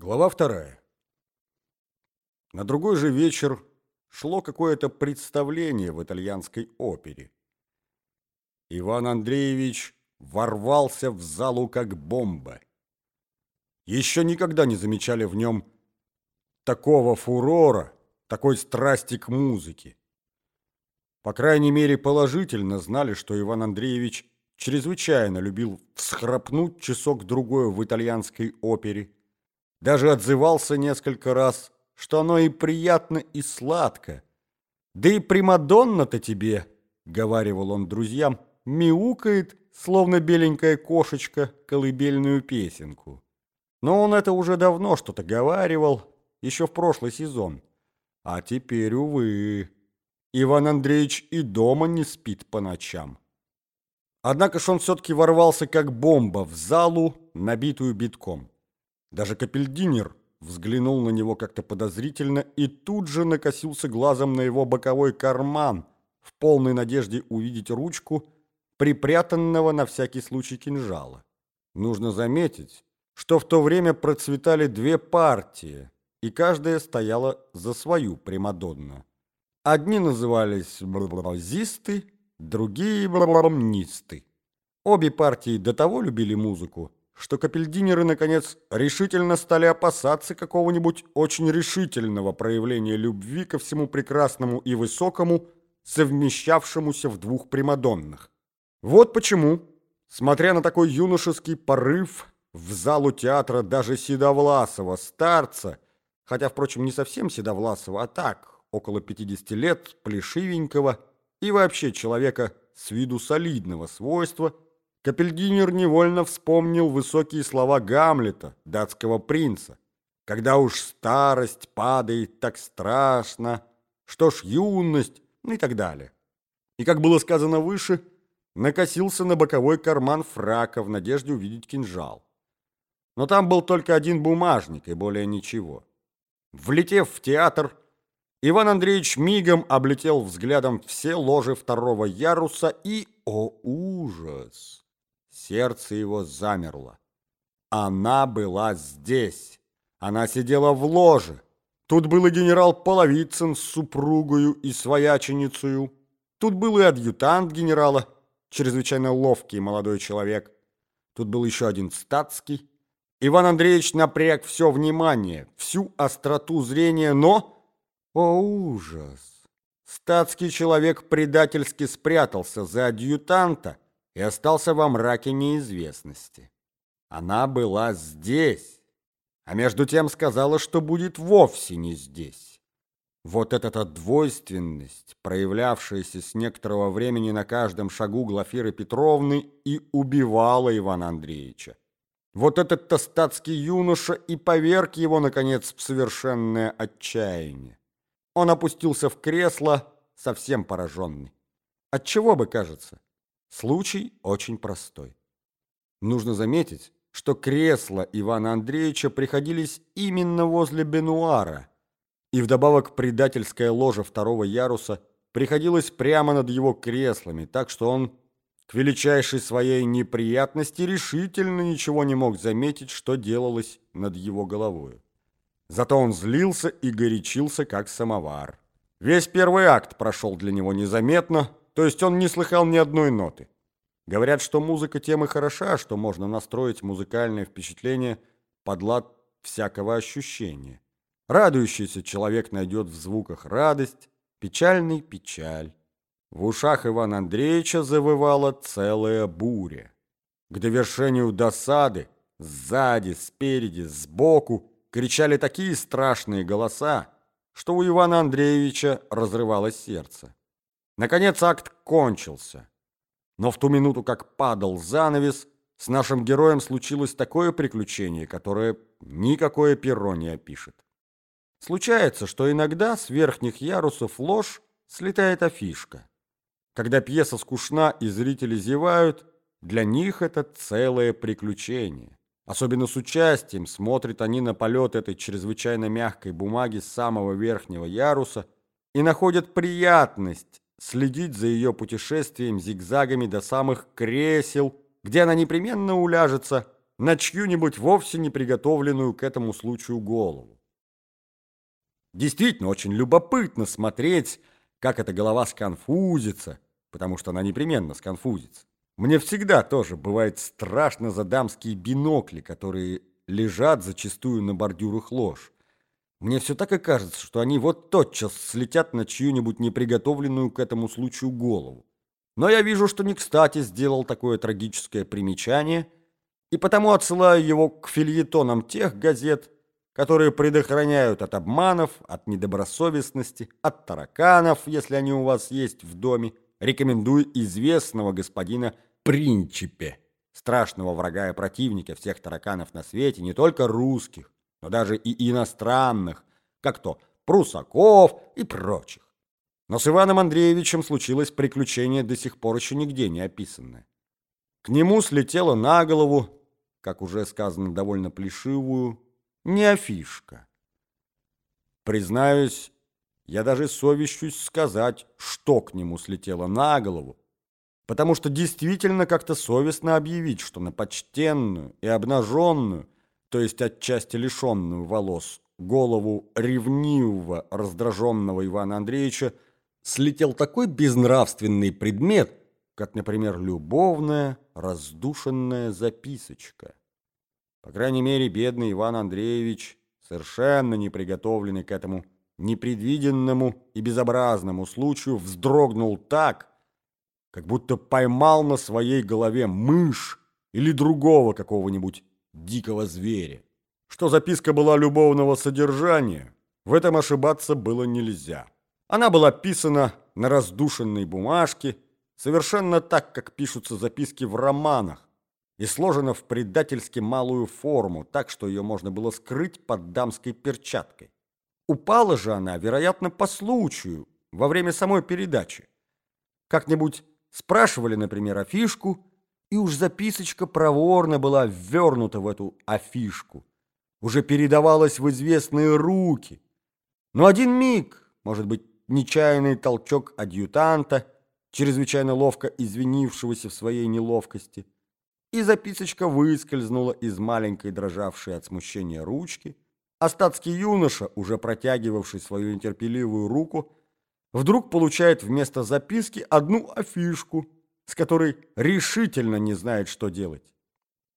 Глава вторая. На другой же вечер шло какое-то представление в итальянской опере. Иван Андреевич ворвался в залу как бомба. Еще никогда не замечали в нем такого фурора, такой страсти к музыке. По крайней мере, положительно знали, что Иван Андреевич чрезвычайно любил всхрапнуть часок-другой в итальянской опере, даже отзывался несколько раз, что оно и приятно, и сладко. Да и Примадонна-то тебе, — говаривал он друзьям, — мяукает, словно беленькая кошечка, колыбельную песенку. Но он это уже давно что-то говаривал, еще в прошлый сезон. А теперь, увы, Иван Андреевич и дома не спит по ночам. Однако ж он все-таки ворвался как бомба в залу, набитую битком. Даже Капельдинер взглянул на него как-то подозрительно и тут же накосился глазом на его боковой карман в полной надежде увидеть ручку, припрятанного на всякий случай кинжала. Нужно заметить, что в то время процветали две партии, и каждая стояла за свою Примадонну. Одни назывались бразисты, другие брамнисты. Обе партии до того любили музыку, что капельдинеры, наконец, решительно стали опасаться какого-нибудь очень решительного проявления любви ко всему прекрасному и высокому, совмещавшемуся в двух примадоннах. Вот почему, смотря на такой юношеский порыв, в залу театра даже Седовласова, старца, хотя, впрочем, не совсем Седовласова, а так, около 50 лет, плешивенького и вообще человека с виду солидного свойства – Капельдинер невольно вспомнил высокие слова Гамлета, датского принца. «Когда уж старость падает так страшно, что ж юность?» ну и так далее. И, как было сказано выше, накосился на боковой карман фрака в надежде увидеть кинжал. Но там был только один бумажник и более ничего. Влетев в театр, Иван Андреевич мигом облетел взглядом все ложи второго яруса и, о ужас! Сердце его замерло. Она была здесь. Она сидела в ложе. Тут был и генерал Половицын с супругою и свояченицею. Тут был и адъютант генерала, чрезвычайно ловкий молодой человек. Тут был еще один статский. Иван Андреевич напряг все внимание, всю остроту зрения, но... О, ужас! Статский человек предательски спрятался за адъютанта, и остался во мраке неизвестности. Она была здесь, а между тем сказала, что будет вовсе не здесь. Вот эта двойственность, проявлявшаяся с некоторого времени на каждом шагу Глафиры Петровны, и убивала Ивана Андреевича. Вот этот тостатский юноша и поверг его, наконец, в совершенное отчаяние. Он опустился в кресло, совсем пораженный. Отчего бы, кажется? Случай очень простой. Нужно заметить, что кресла Ивана Андреевича приходились именно возле бенуара, и вдобавок предательская ложа второго яруса приходилась прямо над его креслами, так что он к величайшей своей неприятности решительно ничего не мог заметить, что делалось над его головой. Зато он злился и горячился, как самовар. Весь первый акт прошел для него незаметно, то есть он не слыхал ни одной ноты. Говорят, что музыка тем и хороша, что можно настроить музыкальное впечатление под лад всякого ощущения. Радующийся человек найдет в звуках радость, печальный – печаль. В ушах Ивана Андреевича завывала целая буря. К довершению досады сзади, спереди, сбоку кричали такие страшные голоса, что у Ивана Андреевича разрывалось сердце. Наконец акт кончился. Но в ту минуту, как падал занавес, с нашим героем случилось такое приключение, которое никакое перо не опишет. Случается, что иногда с верхних ярусов ложь слетает афишка. Когда пьеса скучна и зрители зевают, для них это целое приключение. Особенно с участием смотрят они на полет этой чрезвычайно мягкой бумаги с самого верхнего яруса и находят приятность следить за ее путешествием зигзагами до самых кресел, где она непременно уляжется, на чью-нибудь вовсе не приготовленную к этому случаю голову. Действительно, очень любопытно смотреть, как эта голова сконфузится, потому что она непременно сконфузится. Мне всегда тоже бывает страшно за дамские бинокли, которые лежат зачастую на бордюрах лож. Мне все так и кажется, что они вот тотчас слетят на чью-нибудь неприготовленную к этому случаю голову. Но я вижу, что не кстати сделал такое трагическое примечание, и потому отсылаю его к фильетонам тех газет, которые предохраняют от обманов, от недобросовестности, от тараканов, если они у вас есть в доме, рекомендую известного господина Принчипе, страшного врага и противника всех тараканов на свете, не только русских, но даже и иностранных, как то Прусаков и прочих. Но с Иваном Андреевичем случилось приключение, до сих пор еще нигде не описанное. К нему слетела на голову, как уже сказано, довольно плешивую, не афишка. Признаюсь, я даже совещусь сказать, что к нему слетело на голову, потому что действительно как-то совестно объявить, что на почтенную и обнаженную, то есть отчасти лишенную волос, голову ревнивого, раздраженного Ивана Андреевича слетел такой безнравственный предмет, как, например, любовная раздушенная записочка. По крайней мере, бедный Иван Андреевич, совершенно не приготовленный к этому непредвиденному и безобразному случаю, вздрогнул так, как будто поймал на своей голове мышь или другого какого-нибудь дикого зверя. Что записка была любовного содержания, в этом ошибаться было нельзя. Она была писана на раздушенной бумажке, совершенно так, как пишутся записки в романах, и сложена в предательски малую форму, так что ее можно было скрыть под дамской перчаткой. Упала же она, вероятно, по случаю, во время самой передачи. Как-нибудь спрашивали, например, афишку, и уж записочка проворно была ввернута в эту афишку, уже передавалась в известные руки. Но один миг, может быть, нечаянный толчок адъютанта, чрезвычайно ловко извинившегося в своей неловкости, и записочка выскользнула из маленькой дрожавшей от смущения ручки, а статский юноша, уже протягивавший свою нетерпеливую руку, вдруг получает вместо записки одну афишку, с которой решительно не знает, что делать.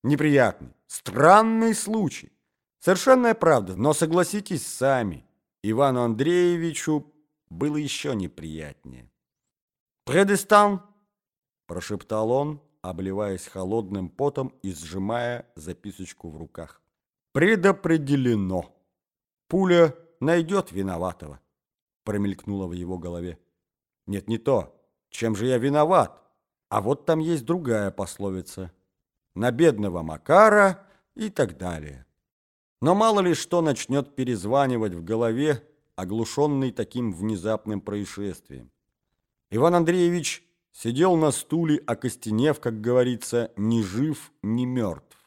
Неприятный, странный случай. Совершенная правда, но согласитесь сами, Ивану Андреевичу было еще неприятнее. «Предестан!» – прошептал он, обливаясь холодным потом и сжимая записочку в руках. «Предопределено! Пуля найдет виноватого!» – промелькнуло в его голове. «Нет, не то. Чем же я виноват? А вот там есть другая пословица. На бедного Макара и так далее». Но мало ли что начнет перезванивать в голове, оглушенный таким внезапным происшествием. Иван Андреевич сидел на стуле, окостенев, как говорится, ни жив, ни мертв.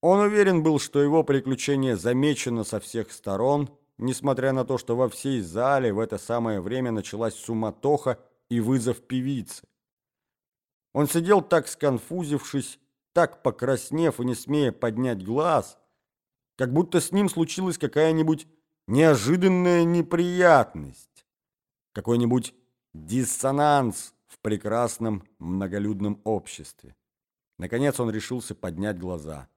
Он уверен был, что его приключение замечено со всех сторон, несмотря на то, что во всей зале в это самое время началась суматоха и вызов певицы. Он сидел так сконфузившись, так покраснев и не смея поднять глаз, как будто с ним случилась какая-нибудь неожиданная неприятность, какой-нибудь диссонанс в прекрасном многолюдном обществе. Наконец он решился поднять глаза.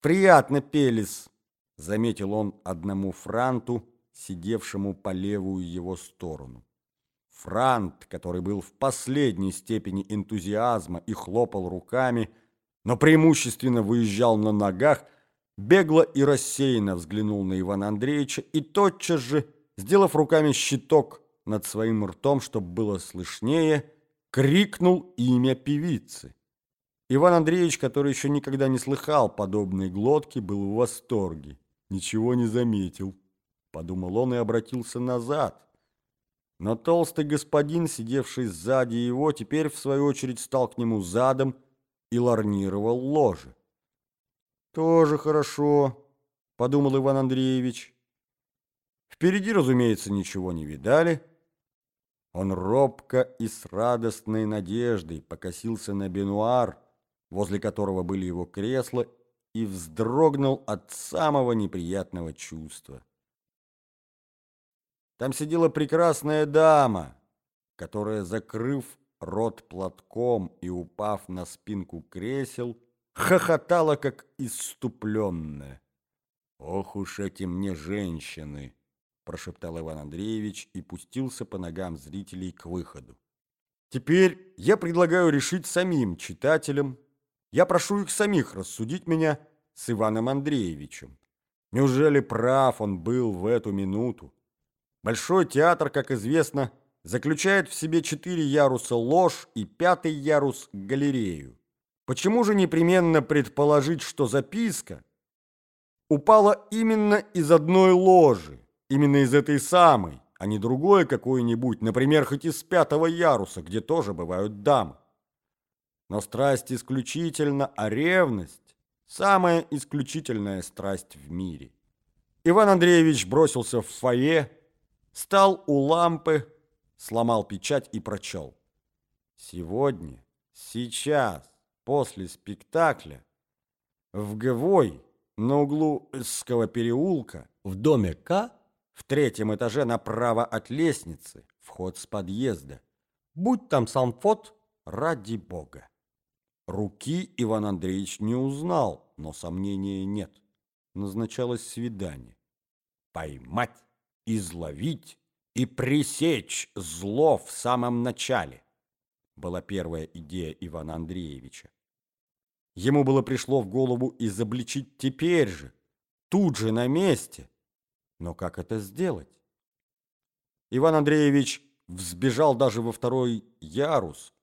«Приятно, Пелис!» — заметил он одному франту, сидевшему по левую его сторону. Франт, который был в последней степени энтузиазма и хлопал руками, но преимущественно выезжал на ногах, бегло и рассеянно взглянул на Ивана Андреевича и тотчас же, сделав руками щиток над своим ртом, чтобы было слышнее, крикнул имя певицы. Иван Андреевич, который еще никогда не слыхал подобной глотки, был в восторге. Ничего не заметил, подумал он и обратился назад. Но толстый господин, сидевший сзади его, теперь, в свою очередь, стал к нему задом и ларнировал ложе. «Тоже хорошо», — подумал Иван Андреевич. Впереди, разумеется, ничего не видали. Он робко и с радостной надеждой покосился на бенуар, возле которого были его кресла, и вздрогнул от самого неприятного чувства. Там сидела прекрасная дама, которая, закрыв рот платком и упав на спинку кресел, хохотала, как иступленная. «Ох уж эти мне женщины!» – прошептал Иван Андреевич и пустился по ногам зрителей к выходу. «Теперь я предлагаю решить самим читателям. Я прошу их самих рассудить меня с Иваном Андреевичем. Неужели прав он был в эту минуту? Большой театр, как известно, заключает в себе четыре яруса ложь и пятый ярус – галерею. Почему же непременно предположить, что записка упала именно из одной ложи, именно из этой самой, а не другой какой-нибудь, например, хоть из пятого яруса, где тоже бывают дамы? Но страсть исключительно, а ревность – самая исключительная страсть в мире. Иван Андреевич бросился в фойе, стал у лампы, сломал печать и прочел. Сегодня, сейчас, после спектакля, в Гвой, на углу Исского переулка, в доме К, в третьем этаже направо от лестницы, вход с подъезда. Будь там самфот, ради бога. Руки Иван Андреевич не узнал, но сомнения нет. Назначалось свидание. Поймать, изловить и пресечь зло в самом начале, была первая идея Ивана Андреевича. Ему было пришло в голову изобличить теперь же, тут же на месте. Но как это сделать? Иван Андреевич взбежал даже во второй ярус,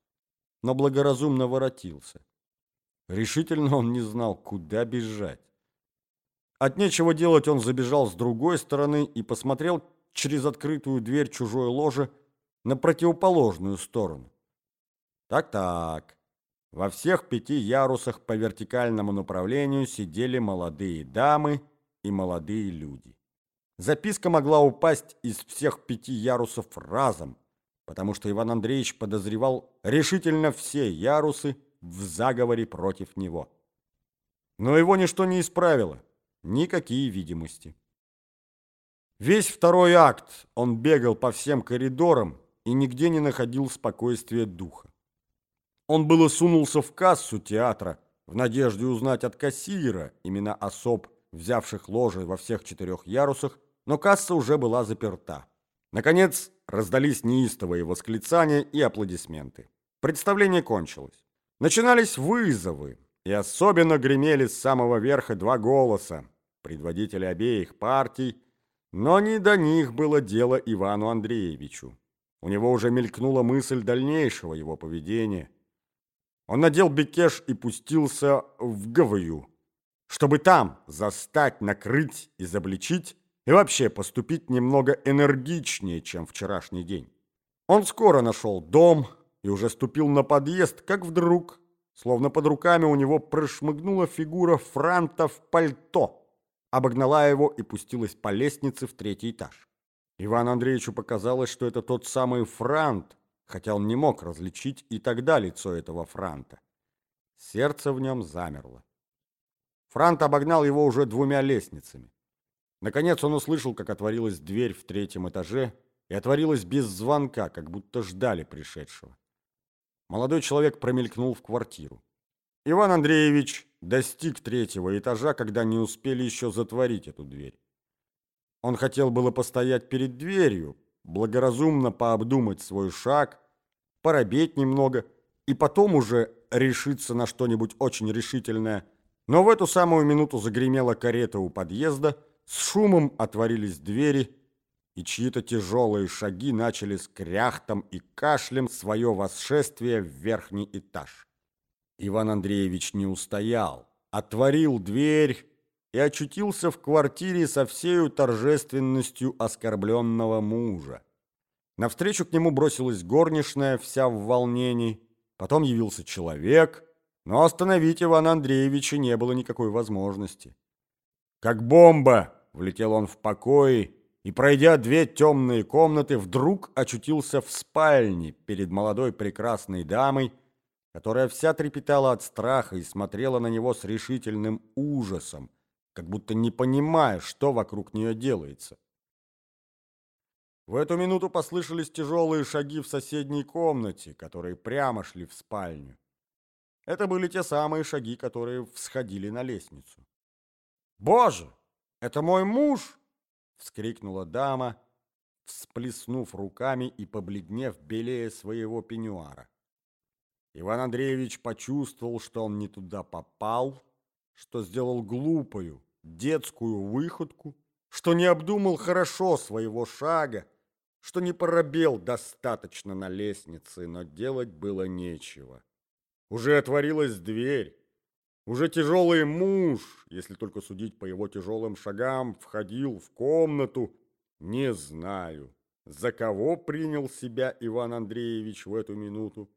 но благоразумно воротился. Решительно он не знал, куда бежать. От нечего делать он забежал с другой стороны и посмотрел, через открытую дверь чужой ложи на противоположную сторону. Так-так. Во всех пяти ярусах по вертикальному направлению сидели молодые дамы и молодые люди. Записка могла упасть из всех пяти ярусов разом, потому что Иван Андреевич подозревал решительно все ярусы в заговоре против него. Но его ничто не исправило, никакие видимости. Весь второй акт он бегал по всем коридорам и нигде не находил спокойствия духа. Он было сунулся в кассу театра в надежде узнать от кассира имена особ, взявших ложи во всех четырех ярусах, но касса уже была заперта. Наконец раздались неистовые восклицания и аплодисменты. Представление кончилось. Начинались вызовы, и особенно гремели с самого верха два голоса, предводители обеих партий, но не до них было дело Ивану Андреевичу. У него уже мелькнула мысль дальнейшего его поведения. Он надел бекеш и пустился в ГВЮ, чтобы там застать, накрыть, изобличить и вообще поступить немного энергичнее, чем вчерашний день. Он скоро нашел дом и уже ступил на подъезд, как вдруг, словно под руками у него прошмыгнула фигура франта в пальто обогнала его и пустилась по лестнице в третий этаж. Ивану Андреевичу показалось, что это тот самый Франт, хотя он не мог различить и тогда лицо этого Франта. Сердце в нем замерло. Франт обогнал его уже двумя лестницами. Наконец он услышал, как отворилась дверь в третьем этаже, и отворилась без звонка, как будто ждали пришедшего. Молодой человек промелькнул в квартиру. Иван Андреевич достиг третьего этажа, когда не успели еще затворить эту дверь. Он хотел было постоять перед дверью, благоразумно пообдумать свой шаг, поробеть немного и потом уже решиться на что-нибудь очень решительное. Но в эту самую минуту загремела карета у подъезда, с шумом отворились двери, и чьи-то тяжелые шаги начали с кряхтом и кашлем свое восшествие в верхний этаж. Иван Андреевич не устоял, отворил дверь и очутился в квартире со всею торжественностью оскорбленного мужа. Навстречу к нему бросилась горничная, вся в волнении. Потом явился человек, но остановить Ивана Андреевича не было никакой возможности. Как бомба влетел он в покой и, пройдя две темные комнаты, вдруг очутился в спальне перед молодой прекрасной дамой, которая вся трепетала от страха и смотрела на него с решительным ужасом, как будто не понимая, что вокруг нее делается. В эту минуту послышались тяжелые шаги в соседней комнате, которые прямо шли в спальню. Это были те самые шаги, которые всходили на лестницу. «Боже, это мой муж!» — вскрикнула дама, всплеснув руками и побледнев белее своего пеньюара. Иван Андреевич почувствовал, что он не туда попал, что сделал глупую, детскую выходку, что не обдумал хорошо своего шага, что не поробел достаточно на лестнице, но делать было нечего. Уже отворилась дверь. Уже тяжелый муж, если только судить по его тяжелым шагам, входил в комнату. Не знаю, за кого принял себя Иван Андреевич в эту минуту.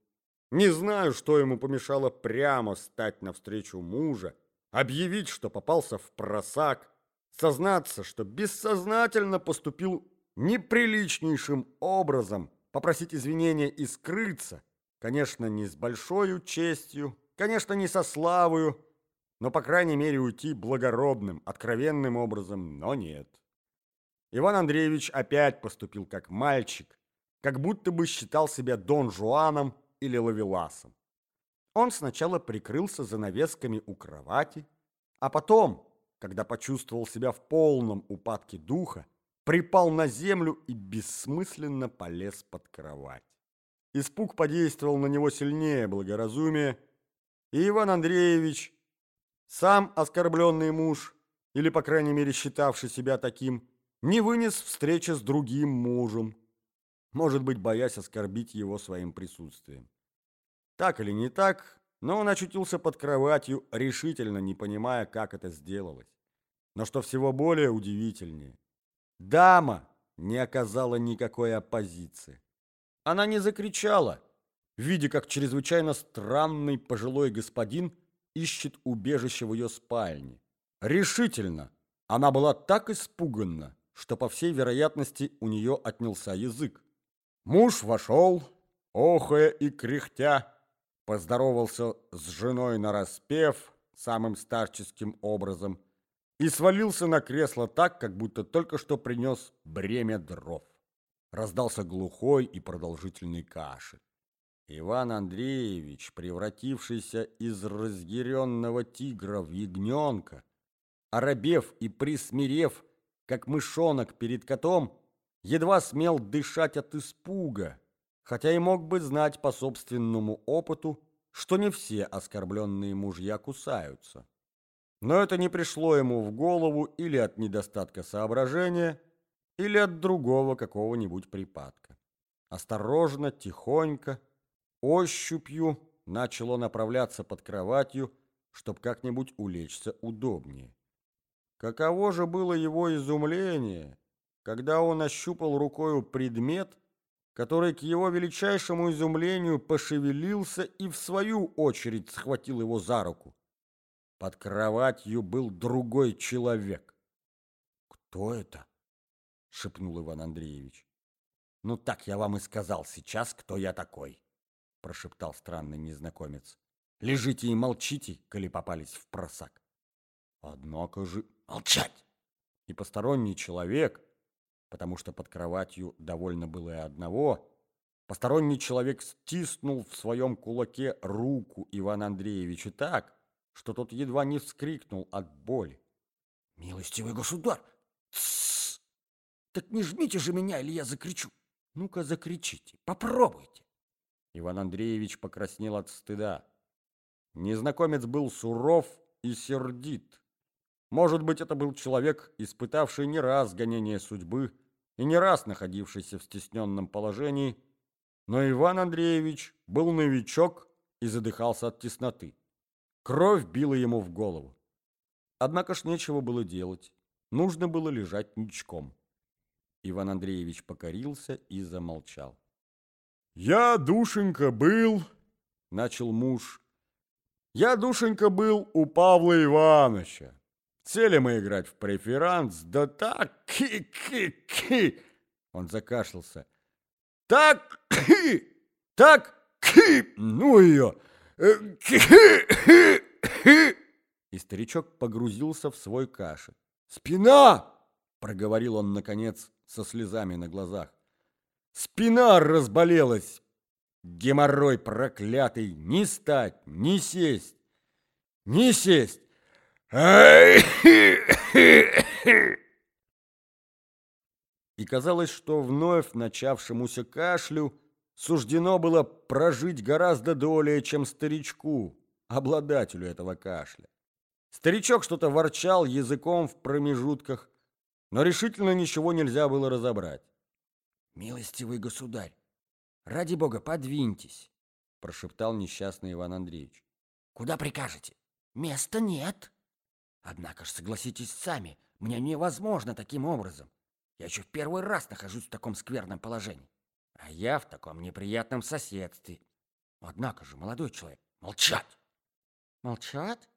Не знаю, что ему помешало прямо стать навстречу мужа, объявить, что попался в просак, сознаться, что бессознательно поступил неприличнейшим образом попросить извинения и скрыться, конечно, не с большой честью, конечно, не со славою, но, по крайней мере, уйти благородным, откровенным образом, но нет. Иван Андреевич опять поступил как мальчик, как будто бы считал себя Дон Жуаном или Лавеласом. Он сначала прикрылся занавесками у кровати, а потом, когда почувствовал себя в полном упадке духа, припал на землю и бессмысленно полез под кровать. Испуг подействовал на него сильнее благоразумия, и Иван Андреевич, сам оскорбленный муж, или, по крайней мере, считавший себя таким, не вынес встречи с другим мужем, может быть, боясь оскорбить его своим присутствием. Так или не так, но он очутился под кроватью, решительно не понимая, как это сделалось. Но что всего более удивительнее – Дама не оказала никакой оппозиции. Она не закричала, видя, как чрезвычайно странный пожилой господин ищет убежище в ее спальне. Решительно, она была так испуганна, что, по всей вероятности, у нее отнялся язык. Муж вошел, охая и кряхтя, поздоровался с женой нараспев самым старческим образом – и свалился на кресло так, как будто только что принес бремя дров. Раздался глухой и продолжительный кашель. Иван Андреевич, превратившийся из разъяренного тигра в ягненка, оробев и присмирев, как мышонок перед котом, едва смел дышать от испуга, хотя и мог бы знать по собственному опыту, что не все оскорбленные мужья кусаются. Но это не пришло ему в голову или от недостатка соображения, или от другого какого-нибудь припадка. Осторожно, тихонько, ощупью начало направляться под кроватью, чтобы как-нибудь улечься удобнее. Каково же было его изумление, когда он ощупал рукою предмет, который к его величайшему изумлению пошевелился и в свою очередь схватил его за руку. Под кроватью был другой человек. «Кто это?» — шепнул Иван Андреевич. «Ну так я вам и сказал сейчас, кто я такой», — прошептал странный незнакомец. «Лежите и молчите, коли попались в просак». «Однако же...» «Молчать!» И посторонний человек, потому что под кроватью довольно было и одного, посторонний человек стиснул в своем кулаке руку Ивана Андреевича так, что тот едва не вскрикнул от боли. «Милостивый государь! Тссс! Так не жмите же меня, или я закричу! Ну-ка закричите, попробуйте!» Иван Андреевич покраснел от стыда. Незнакомец был суров и сердит. Может быть, это был человек, испытавший не раз гонение судьбы и не раз находившийся в стесненном положении, но Иван Андреевич был новичок и задыхался от тесноты. Кровь била ему в голову. Однако ж нечего было делать. Нужно было лежать ничком. Иван Андреевич покорился и замолчал. «Я, душенька, был...» — начал муж. «Я, душенька, был у Павла Ивановича. Сели мы играть в преферанс, да так... Ки-ки-ки!» Он закашлялся. «Так... так... ну ее! И старичок погрузился в свой кашель. «Спина!» — проговорил он, наконец, со слезами на глазах. «Спина разболелась! Геморрой проклятый! Ни стать, ни сесть! Ни сесть! И казалось, что вновь начавшемуся кашлю суждено было прожить гораздо долее, чем старичку, обладателю этого кашля. Старичок что-то ворчал языком в промежутках, но решительно ничего нельзя было разобрать. «Милостивый государь, ради бога, подвиньтесь!» — прошептал несчастный Иван Андреевич. «Куда прикажете? Места нет!» Однако ж, согласитесь сами, мне невозможно таким образом. Я еще в первый раз нахожусь в таком скверном положении. А я в таком неприятном соседстве. Однако же, молодой человек, молчать! Молчать?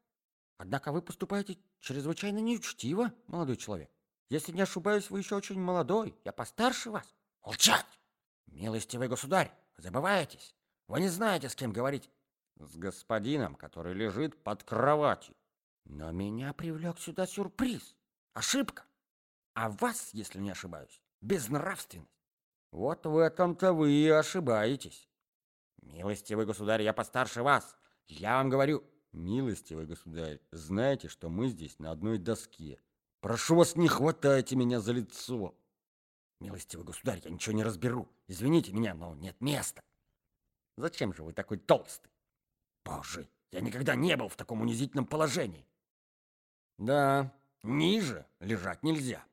Однако вы поступаете чрезвычайно неучтиво, молодой человек. Если не ошибаюсь, вы еще очень молодой, я постарше вас. Молчать! Милостивый государь, забываетесь. Вы не знаете, с кем говорить. С господином, который лежит под кроватью. Но меня привлек сюда сюрприз. Ошибка. А вас, если не ошибаюсь, безнравственность. Вот в этом-то вы и ошибаетесь. Милостивый государь, я постарше вас. Я вам говорю... Милостивый государь, знаете, что мы здесь на одной доске. Прошу вас, не хватайте меня за лицо. Милостивый государь, я ничего не разберу. Извините меня, но нет места. Зачем же вы такой толстый? Боже, я никогда не был в таком унизительном положении. Да, ниже лежать нельзя.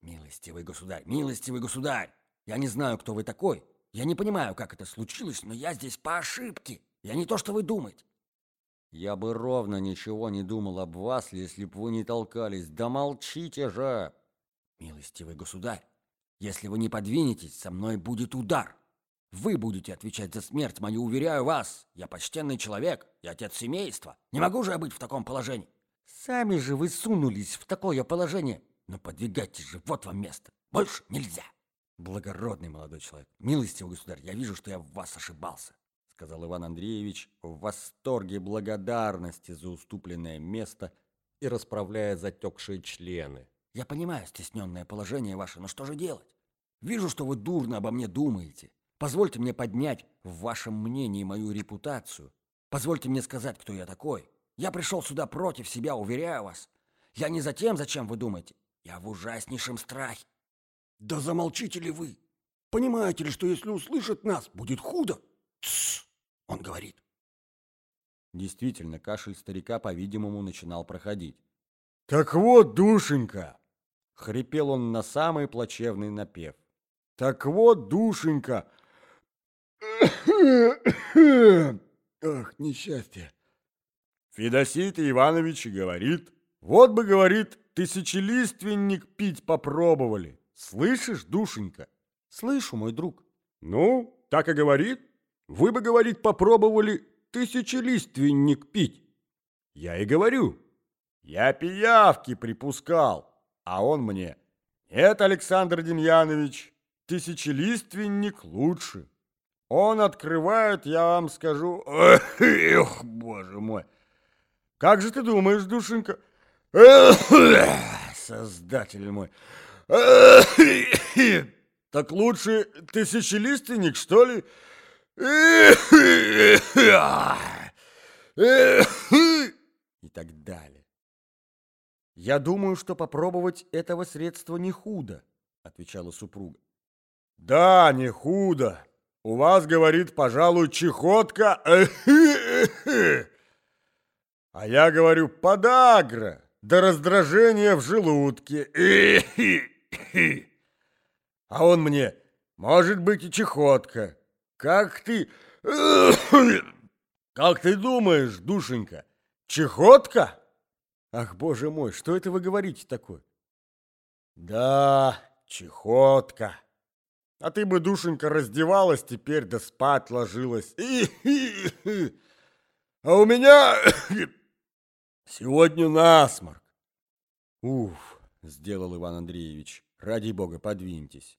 Милостивый государь, милостивый государь, я не знаю, кто вы такой. Я не понимаю, как это случилось, но я здесь по ошибке. Я не то, что вы думаете. Я бы ровно ничего не думал об вас, если б вы не толкались. Да молчите же! Милостивый государь, если вы не подвинетесь, со мной будет удар. Вы будете отвечать за смерть мою, уверяю вас. Я почтенный человек, я отец семейства. Не могу же я быть в таком положении. Сами же вы сунулись в такое положение. Но подвигайтесь же, вот вам место. Больше нельзя. Благородный молодой человек, милостивый государь, я вижу, что я в вас ошибался, сказал Иван Андреевич в восторге благодарности за уступленное место и расправляя затекшие члены. Я понимаю стесненное положение ваше, но что же делать? Вижу, что вы дурно обо мне думаете. Позвольте мне поднять в вашем мнении мою репутацию. Позвольте мне сказать, кто я такой. Я пришел сюда против себя, уверяю вас. Я не за тем, зачем вы думаете. Я в ужаснейшем страхе. Да замолчите ли вы? Понимаете ли, что если услышат нас, будет худо? Тссс, он говорит. Действительно, кашель старика, по-видимому, начинал проходить. «Так вот, душенька!» — хрипел он на самый плачевный напев. «Так вот, душенька!» «Ах, несчастье!» Федосит Иванович говорит, вот бы, говорит, тысячелиственник пить попробовали. Слышишь, душенька? Слышу, мой друг. Ну, так и говорит. Вы бы, говорит, попробовали тысячелиственник пить. Я и говорю. Я пиявки припускал, а он мне. Нет, Александр Демьянович, тысячелиственник лучше. Он открывает, я вам скажу... Эх, боже мой! Как же ты думаешь, душенька? Создатель мой. Так лучше тысячелиственник, что ли? И так далее. Я думаю, что попробовать этого средства не худо, отвечала супруга. Да, не худо. У вас, говорит, пожалуй, чехотка. А я говорю, подагра, до раздражения в желудке. А он мне, может быть, и чехотка. Как ты... Как ты думаешь, душенька, чехотка? Ах, боже мой, что это вы говорите такое? Да, чехотка. А ты бы, душенька, раздевалась теперь, да спать ложилась. А у меня Сегодня насморк. Уф, сделал Иван Андреевич. Ради бога, подвиньтесь.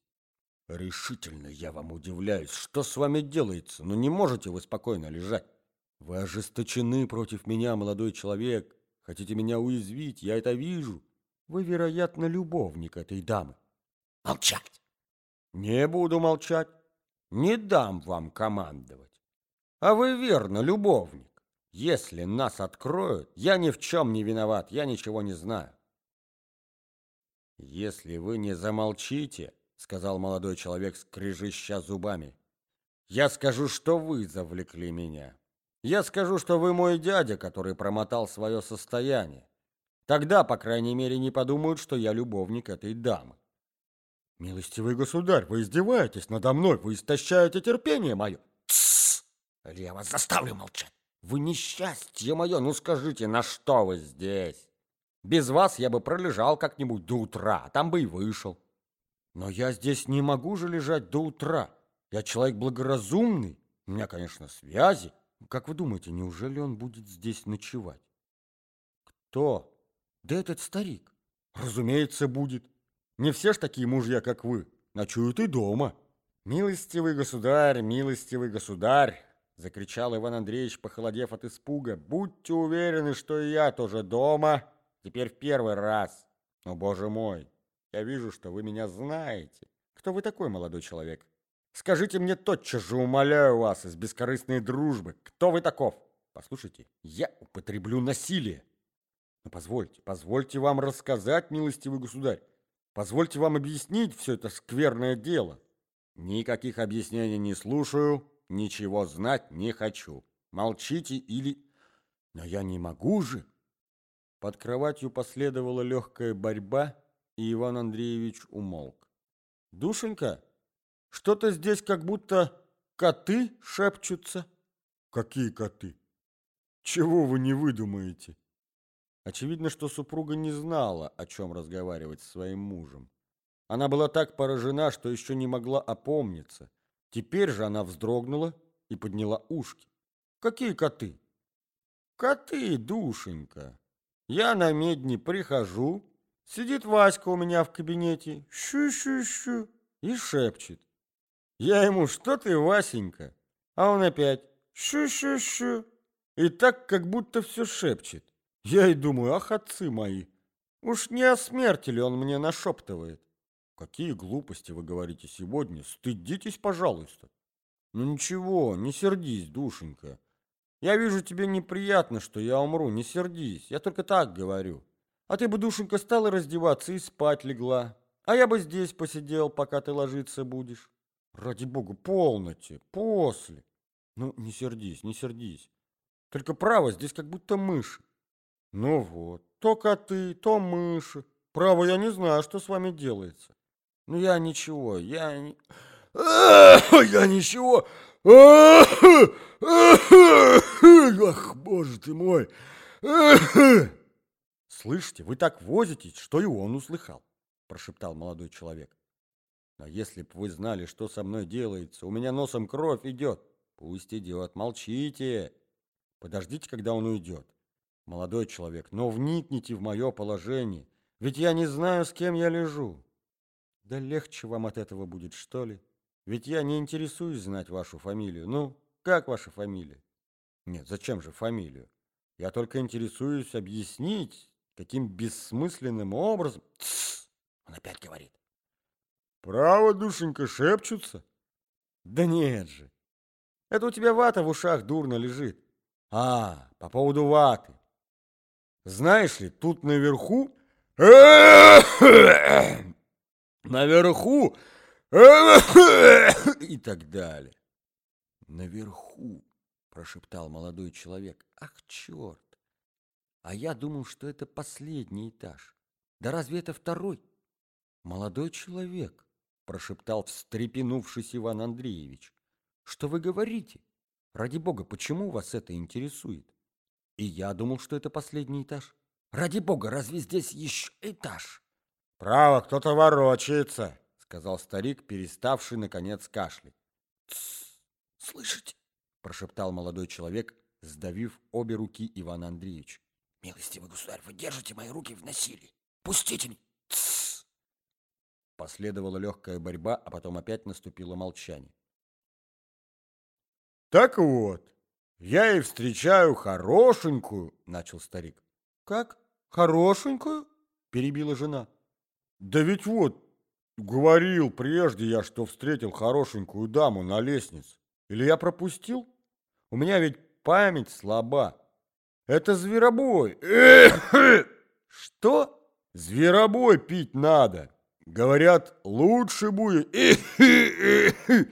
Решительно я вам удивляюсь, что с вами делается? Ну не можете вы спокойно лежать. Вы ожесточены против меня, молодой человек. Хотите меня уязвить, я это вижу. Вы, вероятно, любовник этой дамы. Молчать! Не буду молчать. Не дам вам командовать. А вы верно, любовник. Если нас откроют, я ни в чем не виноват, я ничего не знаю. Если вы не замолчите, сказал молодой человек, скрежеща зубами, я скажу, что вы завлекли меня. Я скажу, что вы мой дядя, который промотал свое состояние. Тогда, по крайней мере, не подумают, что я любовник этой дамы. Милостивый государь, вы издеваетесь надо мной, вы истощаете терпение мое. Тссс! Я вас заставлю молчать. Вы несчастье мое, ну скажите, на что вы здесь? Без вас я бы пролежал как-нибудь до утра, а там бы и вышел. Но я здесь не могу же лежать до утра. Я человек благоразумный, у меня, конечно, связи. Как вы думаете, неужели он будет здесь ночевать? Кто? Да этот старик. Разумеется, будет. Не все ж такие мужья, как вы. Ночуют и дома. Милостивый государь, милостивый государь, закричал Иван Андреевич, похолодев от испуга. Будьте уверены, что и я тоже дома. Теперь в первый раз. Но, боже мой, я вижу, что вы меня знаете. Кто вы такой, молодой человек? Скажите мне тотчас же, умоляю вас, из бескорыстной дружбы, кто вы таков? Послушайте, я употреблю насилие. Но позвольте, позвольте вам рассказать, милостивый государь. Позвольте вам объяснить все это скверное дело. Никаких объяснений не слушаю, ничего знать не хочу. Молчите или... Но я не могу же. Под кроватью последовала легкая борьба, и Иван Андреевич умолк. «Душенька, что-то здесь как будто коты шепчутся». «Какие коты? Чего вы не выдумаете?» Очевидно, что супруга не знала, о чем разговаривать с своим мужем. Она была так поражена, что еще не могла опомниться. Теперь же она вздрогнула и подняла ушки. «Какие коты?» «Коты, душенька!» Я на медне прихожу, сидит Васька у меня в кабинете, щу-щу-щу, и шепчет. Я ему, что ты, Васенька? А он опять, щу-щу-щу, и так, как будто все шепчет. Я и думаю, ах, отцы мои, уж не о смерти ли он мне нашептывает? Какие глупости вы говорите сегодня, стыдитесь, пожалуйста. Ну ничего, не сердись, душенька. Я вижу, тебе неприятно, что я умру, не сердись, я только так говорю. А ты бы, душенька, стала раздеваться и спать легла. А я бы здесь посидел, пока ты ложиться будешь. Ради бога, полноте, после. Ну, не сердись, не сердись. Только право, здесь как будто мыши. Ну вот, то коты, то мыши. Право, я не знаю, что с вами делается. Ну, я ничего, я. Я ничего... Ах, боже ты мой! Слышите, вы так возитесь, что и он услыхал, прошептал молодой человек. А если б вы знали, что со мной делается, у меня носом кровь идет. Пусть идет, молчите. Подождите, когда он уйдет. Молодой человек, но вникните в мое положение, ведь я не знаю, с кем я лежу. Да легче вам от этого будет, что ли? Ведь я не интересуюсь знать вашу фамилию. Ну, как ваша фамилия? Нет, зачем же фамилию? Я только интересуюсь объяснить, каким бессмысленным образом... Тссс! Он опять говорит. Право, душенька, шепчутся? Да нет же. Это у тебя вата в ушах дурно лежит. А, по поводу ваты. Знаешь ли, тут наверху... Наверху и так далее. Наверху, прошептал молодой человек. Ах, черт! А я думал, что это последний этаж. Да разве это второй? Молодой человек, прошептал встрепенувшись Иван Андреевич. Что вы говорите? Ради бога, почему вас это интересует? И я думал, что это последний этаж. Ради бога, разве здесь еще этаж? Право, кто-то ворочается, сказал старик, переставший наконец кашлять. Тссс, слышите? прошептал молодой человек, сдавив обе руки Ивана Андреевича. Милостивый государь, вы держите мои руки в насилии. Пустите меня. Тссс. Последовала легкая борьба, а потом опять наступило молчание. Так вот, Я и встречаю хорошенькую, начал старик. Как? Хорошенькую? Перебила жена. Да ведь вот, говорил прежде я, что встретил хорошенькую даму на лестнице. Или я пропустил? У меня ведь память слаба. Это зверобой. Что? Зверобой пить надо. Говорят, лучше будет.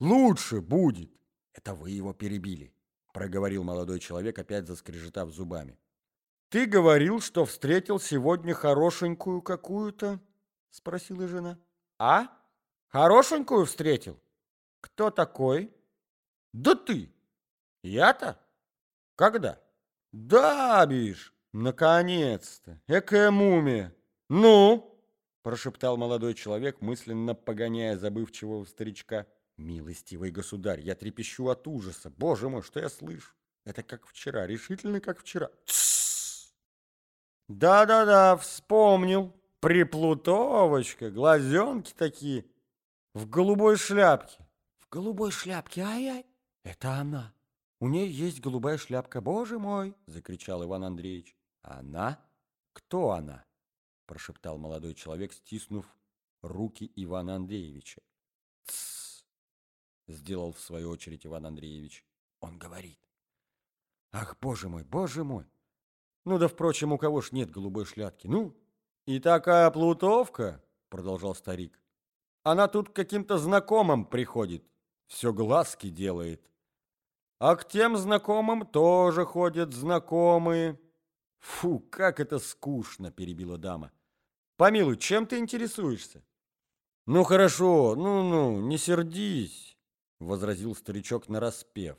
Лучше будет. Это вы его перебили, проговорил молодой человек, опять заскрежетав зубами. Ты говорил, что встретил сегодня хорошенькую какую-то? Спросила жена. А? Хорошенькую встретил? Кто такой? Да ты. Я-то? Когда? Да, бишь, наконец-то. Экая мумия. Ну? Прошептал молодой человек, мысленно погоняя забывчивого старичка. Милостивый государь, я трепещу от ужаса. Боже мой, что я слышу? Это как вчера, решительно как вчера. Да-да-да, вспомнил. Приплутовочка, глазенки такие. В голубой шляпке. В голубой шляпке, ай-ай. Это она. У нее есть голубая шляпка. Боже мой, закричал Иван Андреевич. Она? Кто она? Прошептал молодой человек, стиснув руки Ивана Андреевича. Тссс! Сделал в свою очередь Иван Андреевич. Он говорит. Ах, боже мой, боже мой! Ну да, впрочем, у кого ж нет голубой шляпки? Ну, и такая плутовка, продолжал старик. Она тут каким-то знакомым приходит, все глазки делает. А к тем знакомым тоже ходят знакомые. Фу, как это скучно, перебила дама. Помилуй, чем ты интересуешься? Ну хорошо, ну-ну, не сердись, возразил старичок нараспев.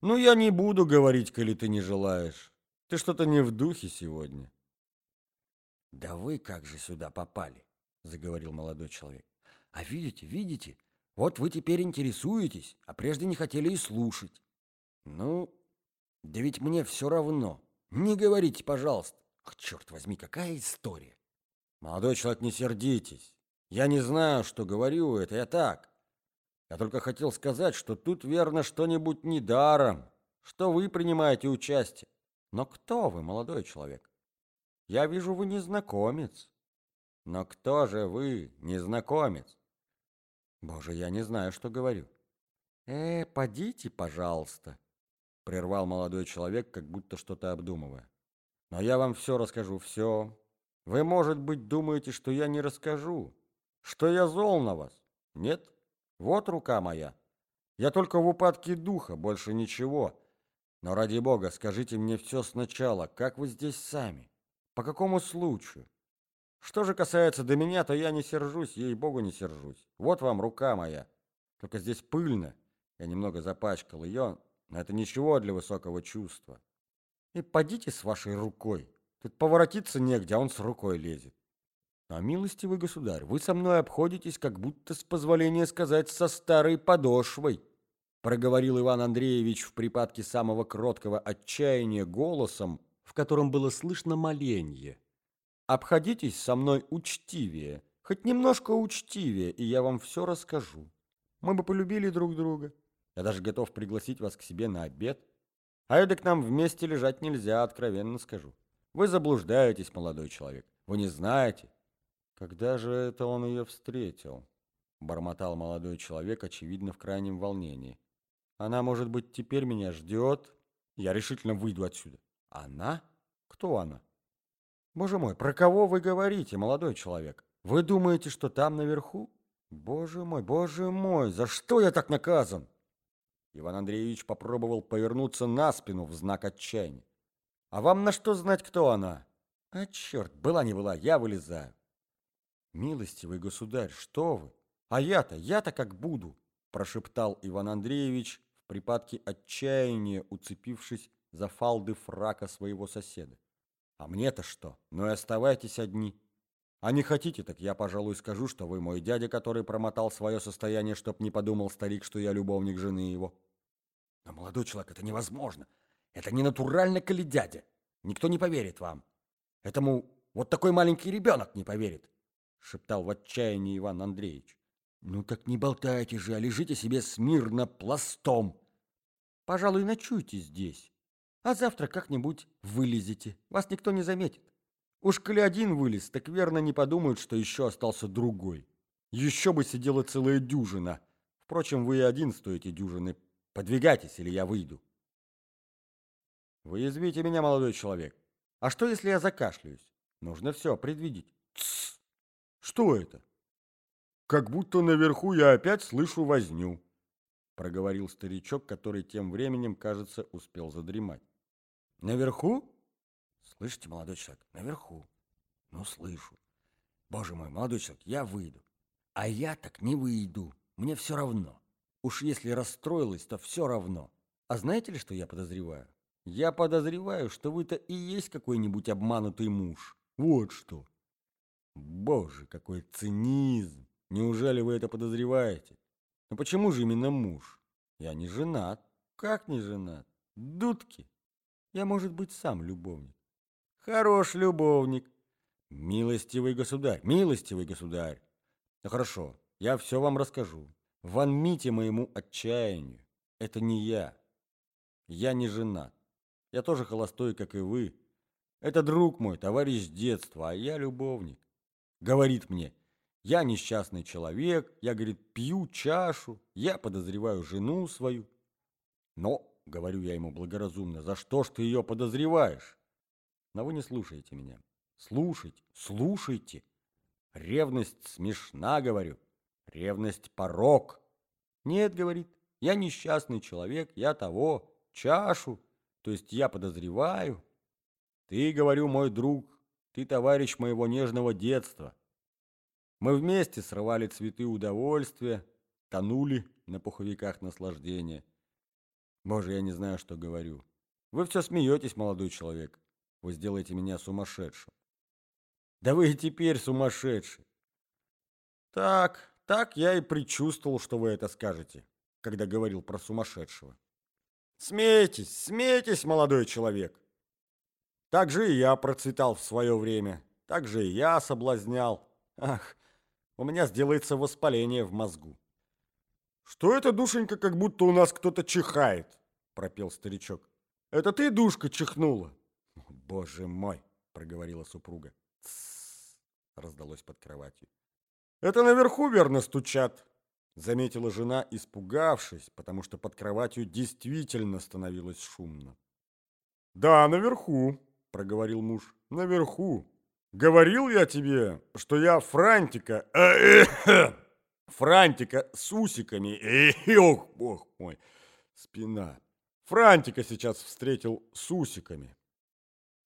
Ну я не буду говорить, коли ты не желаешь. Ты что-то не в духе сегодня. Да вы как же сюда попали, заговорил молодой человек. А видите, видите, вот вы теперь интересуетесь, а прежде не хотели и слушать. Ну, да ведь мне все равно. Не говорите, пожалуйста. Ах, черт возьми, какая история. Молодой человек, не сердитесь. Я не знаю, что говорю, это я так. Я только хотел сказать, что тут верно что-нибудь недаром, что вы принимаете участие. Но кто вы, молодой человек? Я вижу, вы незнакомец. Но кто же вы, незнакомец? Боже, я не знаю, что говорю. Э, подите, пожалуйста, прервал молодой человек, как будто что-то обдумывая. Но я вам все расскажу, все. Вы, может быть, думаете, что я не расскажу, что я зол на вас. Нет? Вот рука моя. Я только в упадке духа, больше ничего. Но ради бога, скажите мне все сначала, как вы здесь сами? По какому случаю? Что же касается до меня, то я не сержусь, ей-богу, не сержусь. Вот вам рука моя. Только здесь пыльно. Я немного запачкал ее, но это ничего для высокого чувства. И подите с вашей рукой. Тут поворотиться негде, а он с рукой лезет. А милостивый государь, вы со мной обходитесь, как будто, с позволения сказать, со старой подошвой, проговорил Иван Андреевич в припадке самого кроткого отчаяния голосом, в котором было слышно моленье. Обходитесь со мной учтивее, хоть немножко учтивее, и я вам все расскажу. Мы бы полюбили друг друга. Я даже готов пригласить вас к себе на обед. А это к нам вместе лежать нельзя, откровенно скажу. Вы заблуждаетесь, молодой человек. Вы не знаете. Когда же это он ее встретил? Бормотал молодой человек, очевидно, в крайнем волнении. Она, может быть, теперь меня ждет. Я решительно выйду отсюда. Она? Кто она? Боже мой, про кого вы говорите, молодой человек? Вы думаете, что там наверху? Боже мой, боже мой, за что я так наказан? Иван Андреевич попробовал повернуться на спину в знак отчаяния. А вам на что знать, кто она? А черт, была не была, я вылезаю. Милостивый государь, что вы? А я-то, я-то как буду? Прошептал Иван Андреевич припадке отчаяния, уцепившись за фалды фрака своего соседа. А мне-то что? Ну и оставайтесь одни. А не хотите, так я, пожалуй, скажу, что вы мой дядя, который промотал свое состояние, чтоб не подумал старик, что я любовник жены его. Но, молодой человек, это невозможно. Это не натурально, коли дядя. Никто не поверит вам. Этому вот такой маленький ребенок не поверит, шептал в отчаянии Иван Андреевич. Ну так не болтайте же, а лежите себе смирно пластом. Пожалуй, ночуйте здесь, а завтра как-нибудь вылезете. Вас никто не заметит. Уж коли один вылез, так верно не подумают, что еще остался другой. Еще бы сидела целая дюжина. Впрочем, вы и один стоите дюжины. Подвигайтесь, или я выйду. Вы извите меня, молодой человек. А что, если я закашляюсь? Нужно все предвидеть. Тссс! Что это? Как будто наверху я опять слышу возню, проговорил старичок, который тем временем, кажется, успел задремать. Наверху? Слышите, молодой человек, наверху. Ну, слышу. Боже мой, молодой человек, я выйду. А я так не выйду. Мне все равно. Уж если расстроилась, то все равно. А знаете ли, что я подозреваю? Я подозреваю, что вы-то и есть какой-нибудь обманутый муж. Вот что. Боже, какой цинизм! Неужели вы это подозреваете? Но почему же именно муж? Я не женат. Как не женат? Дудки. Я, может быть, сам любовник. Хорош любовник. Милостивый государь, милостивый государь. Ну хорошо, я все вам расскажу. Ванмите моему отчаянию. Это не я. Я не женат. Я тоже холостой, как и вы. Это друг мой, товарищ детства, а я любовник. Говорит мне, я несчастный человек, я, говорит, пью чашу, я подозреваю жену свою. Но, говорю я ему благоразумно, за что ж ты ее подозреваешь? Но вы не слушаете меня. Слушайте, слушайте. Ревность смешна, говорю. Ревность порок. Нет, говорит, я несчастный человек, я того, чашу, то есть я подозреваю. Ты, говорю, мой друг, ты товарищ моего нежного детства. Мы вместе срывали цветы удовольствия, тонули на пуховиках наслаждения. Боже, я не знаю, что говорю. Вы все смеетесь, молодой человек. Вы сделаете меня сумасшедшим. Да вы и теперь сумасшедший. Так, так я и предчувствовал, что вы это скажете, когда говорил про сумасшедшего. Смейтесь, смейтесь, молодой человек. Так же и я процветал в свое время, так же и я соблазнял. Ах, у меня сделается воспаление в мозгу. «Что это, душенька, как будто у нас кто-то чихает?» — пропел старичок. «Это ты, душка, чихнула?» «Боже мой!» — проговорила супруга. Раздалось под кроватью. «Это наверху верно стучат!» — заметила жена, испугавшись, потому что под кроватью действительно становилось шумно. «Да, наверху!» — проговорил муж. «Наверху! Говорил я тебе, что я франтика... Франтика с усиками... Ох, бог мой! Спина! Франтика сейчас встретил с усиками!»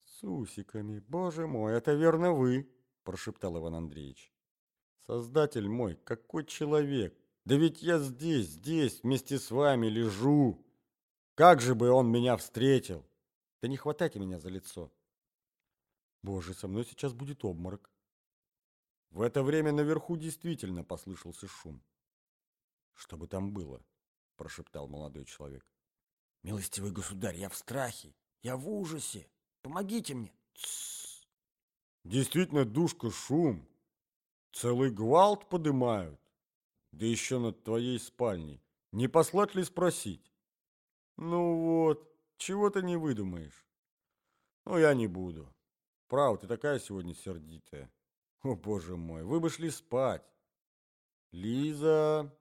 «С усиками, боже мой, это верно вы!» – прошептал Иван Андреевич. «Создатель мой, какой человек! Да ведь я здесь, здесь, вместе с вами лежу! Как же бы он меня встретил! Да не хватайте меня за лицо! Боже, со мной сейчас будет обморок!» В это время наверху действительно послышался шум. «Что бы там было?» – прошептал молодой человек. «Милостивый государь, я в страхе, я в ужасе!» Помогите мне. Действительно, душка, шум. Целый гвалт подымают. Да еще над твоей спальней. Не послать ли спросить? Ну вот, чего ты не выдумаешь? Ну, я не буду. Право, ты такая сегодня сердитая. О, боже мой, вы бы шли спать. Лиза,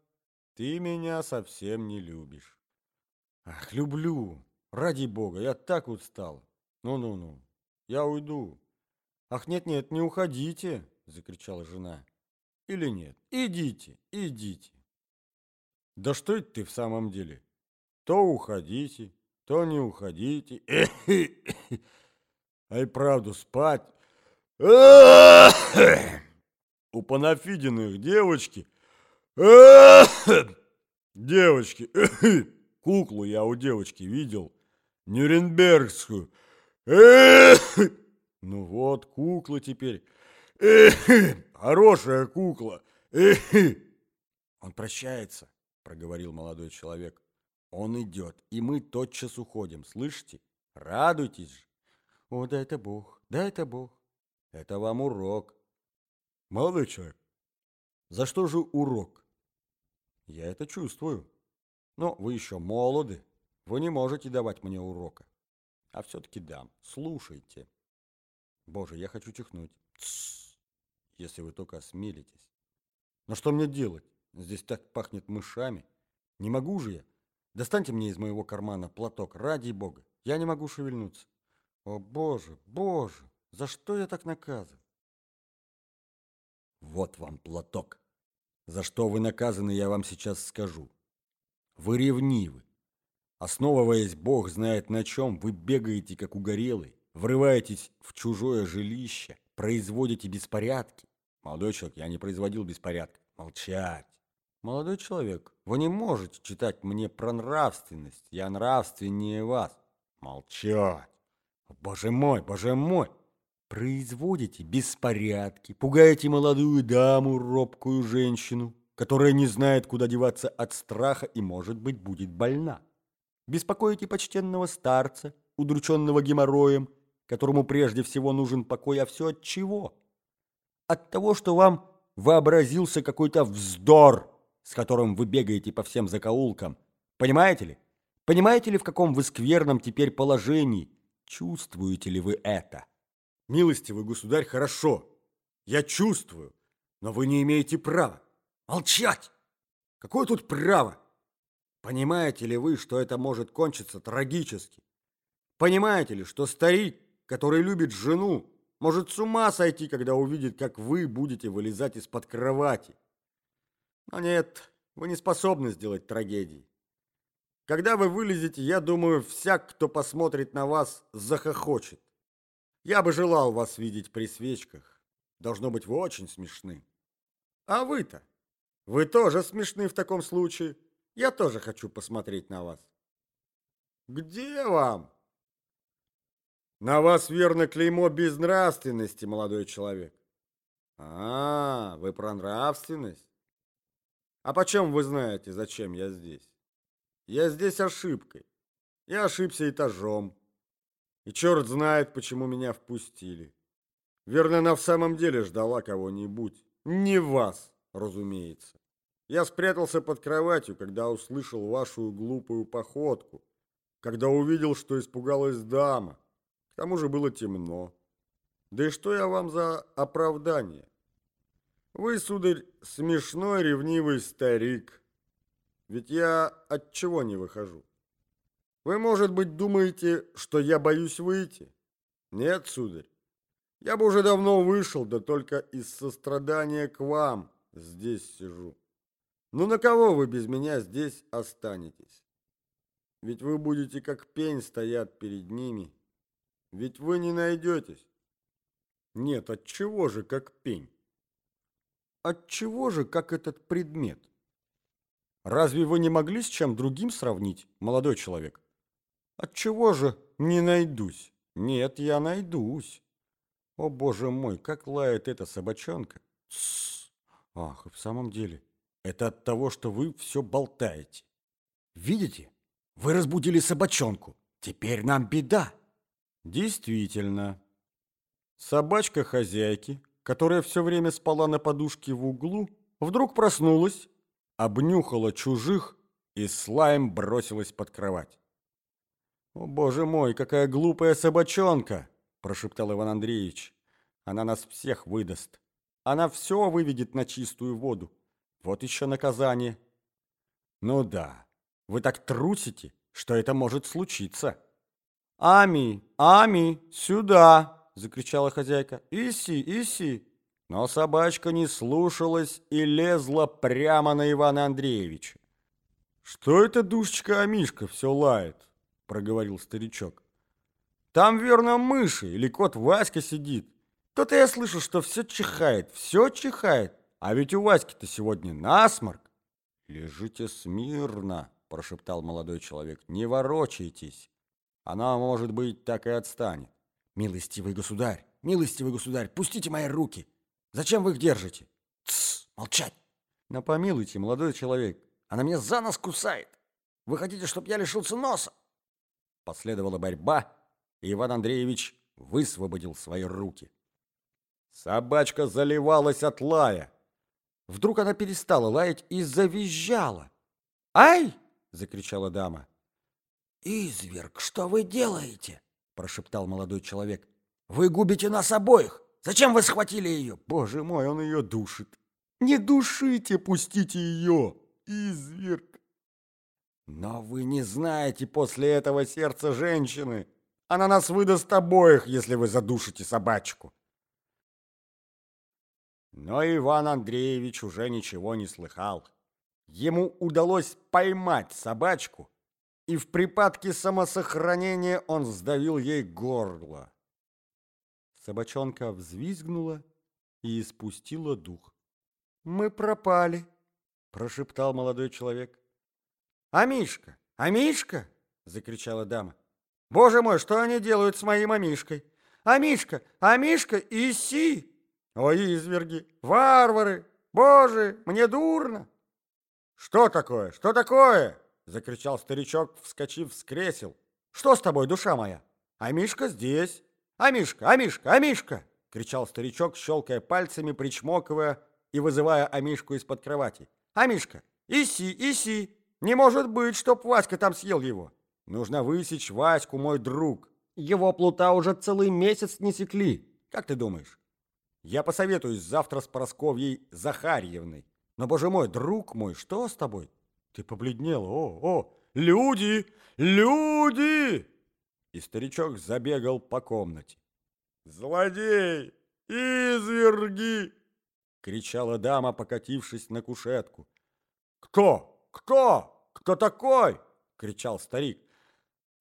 ты меня совсем не любишь. Ах, люблю. Ради бога, я так устал. «Ну-ну-ну, я уйду». «Ах, нет-нет, не уходите!» — закричала жена. «Или нет? Идите, идите!» «Да что это ты в самом деле? То уходите, то не уходите. Ай, правду, спать. У Панафидиных девочки. Девочки. Куклу я у девочки видел. Нюрнбергскую. Ну вот, кукла теперь. Хорошая кукла. Он прощается, проговорил молодой человек. Он идет, и мы тотчас уходим, слышите? Радуйтесь же. О, да это Бог, да это Бог. Это вам урок. Молодой человек, за что же урок? Я это чувствую. Но вы еще молоды. Вы не можете давать мне урока. А все-таки дам. Слушайте. Боже, я хочу чихнуть. Тссс, если вы только осмелитесь. Но что мне делать? Здесь так пахнет мышами. Не могу же я. Достаньте мне из моего кармана платок, ради бога. Я не могу шевельнуться. О, боже, боже, за что я так наказан? Вот вам платок. За что вы наказаны, я вам сейчас скажу. Вы ревнивы. Основываясь, бог знает на чем, вы бегаете, как угорелый, врываетесь в чужое жилище, производите беспорядки. Молодой человек, я не производил беспорядка. Молчать. Молодой человек, вы не можете читать мне про нравственность. Я нравственнее вас. Молчать. Боже мой, боже мой. Производите беспорядки, пугаете молодую даму, робкую женщину, которая не знает, куда деваться от страха и, может быть, будет больна. Беспокоите почтенного старца, удрученного геморроем, которому прежде всего нужен покой, а все от чего? От того, что вам вообразился какой-то вздор, с которым вы бегаете по всем закоулкам. Понимаете ли? Понимаете ли, в каком вы скверном теперь положении? Чувствуете ли вы это? Милостивый государь, хорошо. Я чувствую, но вы не имеете права. Молчать! Какое тут право? Понимаете ли вы, что это может кончиться трагически? Понимаете ли, что старик, который любит жену, может с ума сойти, когда увидит, как вы будете вылезать из-под кровати? Но нет, вы не способны сделать трагедии. Когда вы вылезете, я думаю, всяк, кто посмотрит на вас, захохочет. Я бы желал вас видеть при свечках. Должно быть, вы очень смешны. А вы-то? Вы тоже смешны в таком случае. Я тоже хочу посмотреть на вас. Где вам? На вас верно клеймо безнравственности, молодой человек. А, вы про нравственность? А почем вы знаете, зачем я здесь? Я здесь ошибкой. Я ошибся этажом. И черт знает, почему меня впустили. Верно, она в самом деле ждала кого-нибудь. Не вас, разумеется. Я спрятался под кроватью, когда услышал вашу глупую походку, когда увидел, что испугалась дама. К тому же было темно. Да и что я вам за оправдание? Вы, сударь, смешной ревнивый старик. Ведь я от чего не выхожу? Вы, может быть, думаете, что я боюсь выйти? Нет, сударь. Я бы уже давно вышел, да только из сострадания к вам здесь сижу. Ну на кого вы без меня здесь останетесь? Ведь вы будете как пень стоят перед ними. Ведь вы не найдетесь. Нет, от чего же как пень? От чего же как этот предмет? Разве вы не могли с чем другим сравнить, молодой человек? Отчего же не найдусь? Нет, я найдусь. О, боже мой, как лает эта собачонка. Тссс. Ах, в самом деле, это от того, что вы все болтаете. Видите? Вы разбудили собачонку. Теперь нам беда. Действительно. Собачка хозяйки, которая все время спала на подушке в углу, вдруг проснулась, обнюхала чужих и слаем бросилась под кровать. «О, боже мой, какая глупая собачонка!» – прошептал Иван Андреевич. «Она нас всех выдаст. Она все выведет на чистую воду. Вот еще наказание». «Ну да, вы так трусите, что это может случиться». «Ами, Ами, сюда!» – закричала хозяйка. «Иси, Иси!» Но собачка не слушалась и лезла прямо на Ивана Андреевича. «Что это душечка Амишка все лает?» — проговорил старичок. «Там, верно, мыши или кот Васька сидит. То-то я слышу, что все чихает, все чихает. А ведь у Васьки-то сегодня насморк». «Лежите смирно», — прошептал молодой человек. «Не ворочайтесь. Она, может быть, так и отстанет». «Милостивый государь, милостивый государь, пустите мои руки. Зачем вы их держите?» «Тссс, молчать!» «Но помилуйте, молодой человек, она меня за нос кусает. Вы хотите, чтобы я лишился носа?» Последовала борьба, и Иван Андреевич высвободил свои руки. Собачка заливалась от лая. Вдруг она перестала лаять и завизжала. «Ай!» — закричала дама. «Изверг, что вы делаете?» – прошептал молодой человек. «Вы губите нас обоих! Зачем вы схватили ее?» «Боже мой, он ее душит! Не душите, пустите ее! Изверг!» «Но вы не знаете после этого сердца женщины! Она нас выдаст обоих, если вы задушите собачку!» Но Иван Андреевич уже ничего не слыхал. Ему удалось поймать собачку, и в припадке самосохранения он сдавил ей горло. Собачонка взвизгнула и испустила дух. «Мы пропали», — прошептал молодой человек. «А Мишка? А Мишка?» — закричала дама. «Боже мой, что они делают с моим Амишкой? А Мишка? А Мишка? Иси!» «Ой, изверги! Варвары! Боже, мне дурно!» «Что такое? Что такое?» — закричал старичок, вскочив с кресел. «Что с тобой, душа моя? А Мишка здесь! А Мишка, а а Мишка!» — кричал старичок, щелкая пальцами, причмокивая и вызывая Амишку из-под кровати. «А иси, иси! Не может быть, чтоб Васька там съел его! Нужно высечь Ваську, мой друг! Его плута уже целый месяц не секли! Как ты думаешь?» Я посоветуюсь завтра с Поросковьей Захарьевной. Но, боже мой, друг мой, что с тобой? Ты побледнел. О, о, люди, люди! И старичок забегал по комнате. Злодей, изверги! Кричала дама, покатившись на кушетку. Кто? Кто? Кто такой? Кричал старик.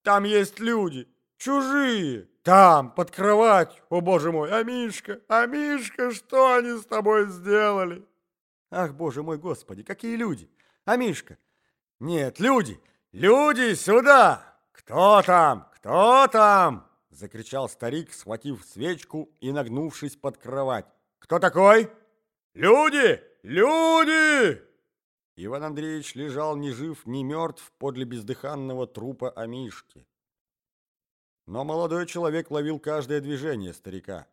Там есть люди, чужие, там, под кроватью. О, боже мой, а Мишка, а Мишка, что они с тобой сделали? Ах, боже мой, господи, какие люди! А Мишка? Нет, люди! Люди, сюда! Кто там? Кто там? Закричал старик, схватив свечку и нагнувшись под кровать. Кто такой? Люди! Люди! Иван Андреевич лежал ни жив, ни мертв подле бездыханного трупа Амишки. Но молодой человек ловил каждое движение старика.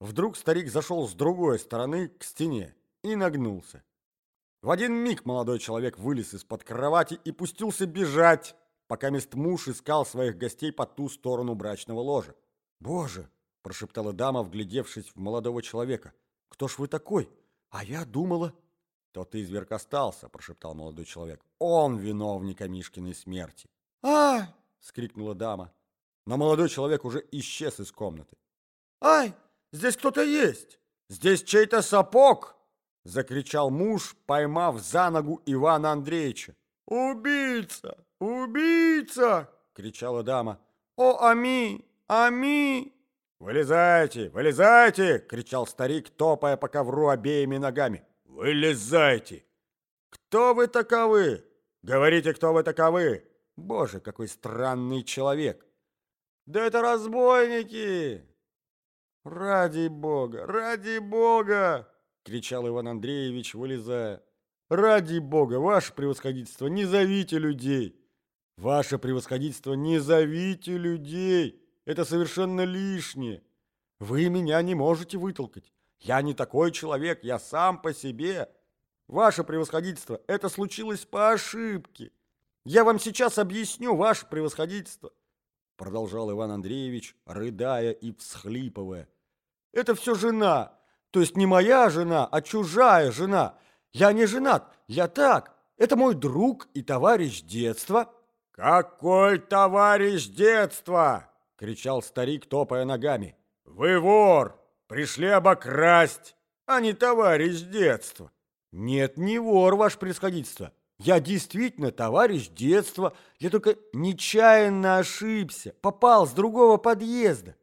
Вдруг старик зашел с другой стороны к стене и нагнулся. В один миг молодой человек вылез из-под кровати и пустился бежать, пока мест муж искал своих гостей по ту сторону брачного ложа. «Боже!» – прошептала дама, вглядевшись в молодого человека. «Кто ж вы такой? А я думала...» «Тот изверг остался», – прошептал молодой человек. «Он виновник Амишкиной смерти». «А!» – скрикнула дама. Но молодой человек уже исчез из комнаты. «Ай, здесь кто-то есть! Здесь чей-то сапог!» Закричал муж, поймав за ногу Ивана Андреевича. «Убийца! Убийца!» Кричала дама. «О, Ами! Ами!» «Вылезайте! Вылезайте!» Кричал старик, топая по ковру обеими ногами. «Вылезайте!» «Кто вы таковы? Говорите, кто вы таковы? Боже, какой странный человек!» «Да это разбойники!» «Ради бога! Ради бога!» кричал Иван Андреевич, вылезая. «Ради бога, ваше превосходительство, не зовите людей! Ваше превосходительство, не зовите людей! Это совершенно лишнее! Вы меня не можете вытолкать! Я не такой человек, я сам по себе! Ваше превосходительство, это случилось по ошибке! Я вам сейчас объясню, ваше превосходительство!» Продолжал Иван Андреевич, рыдая и всхлипывая. «Это все жена!» То есть не моя жена, а чужая жена. Я не женат, я так. Это мой друг и товарищ детства». «Какой товарищ детства?» — кричал старик, топая ногами. «Вы вор! Пришли обокрасть, а не товарищ детства!» «Нет, не вор, ваше происходительство. Я действительно товарищ детства. Я только нечаянно ошибся, попал с другого подъезда».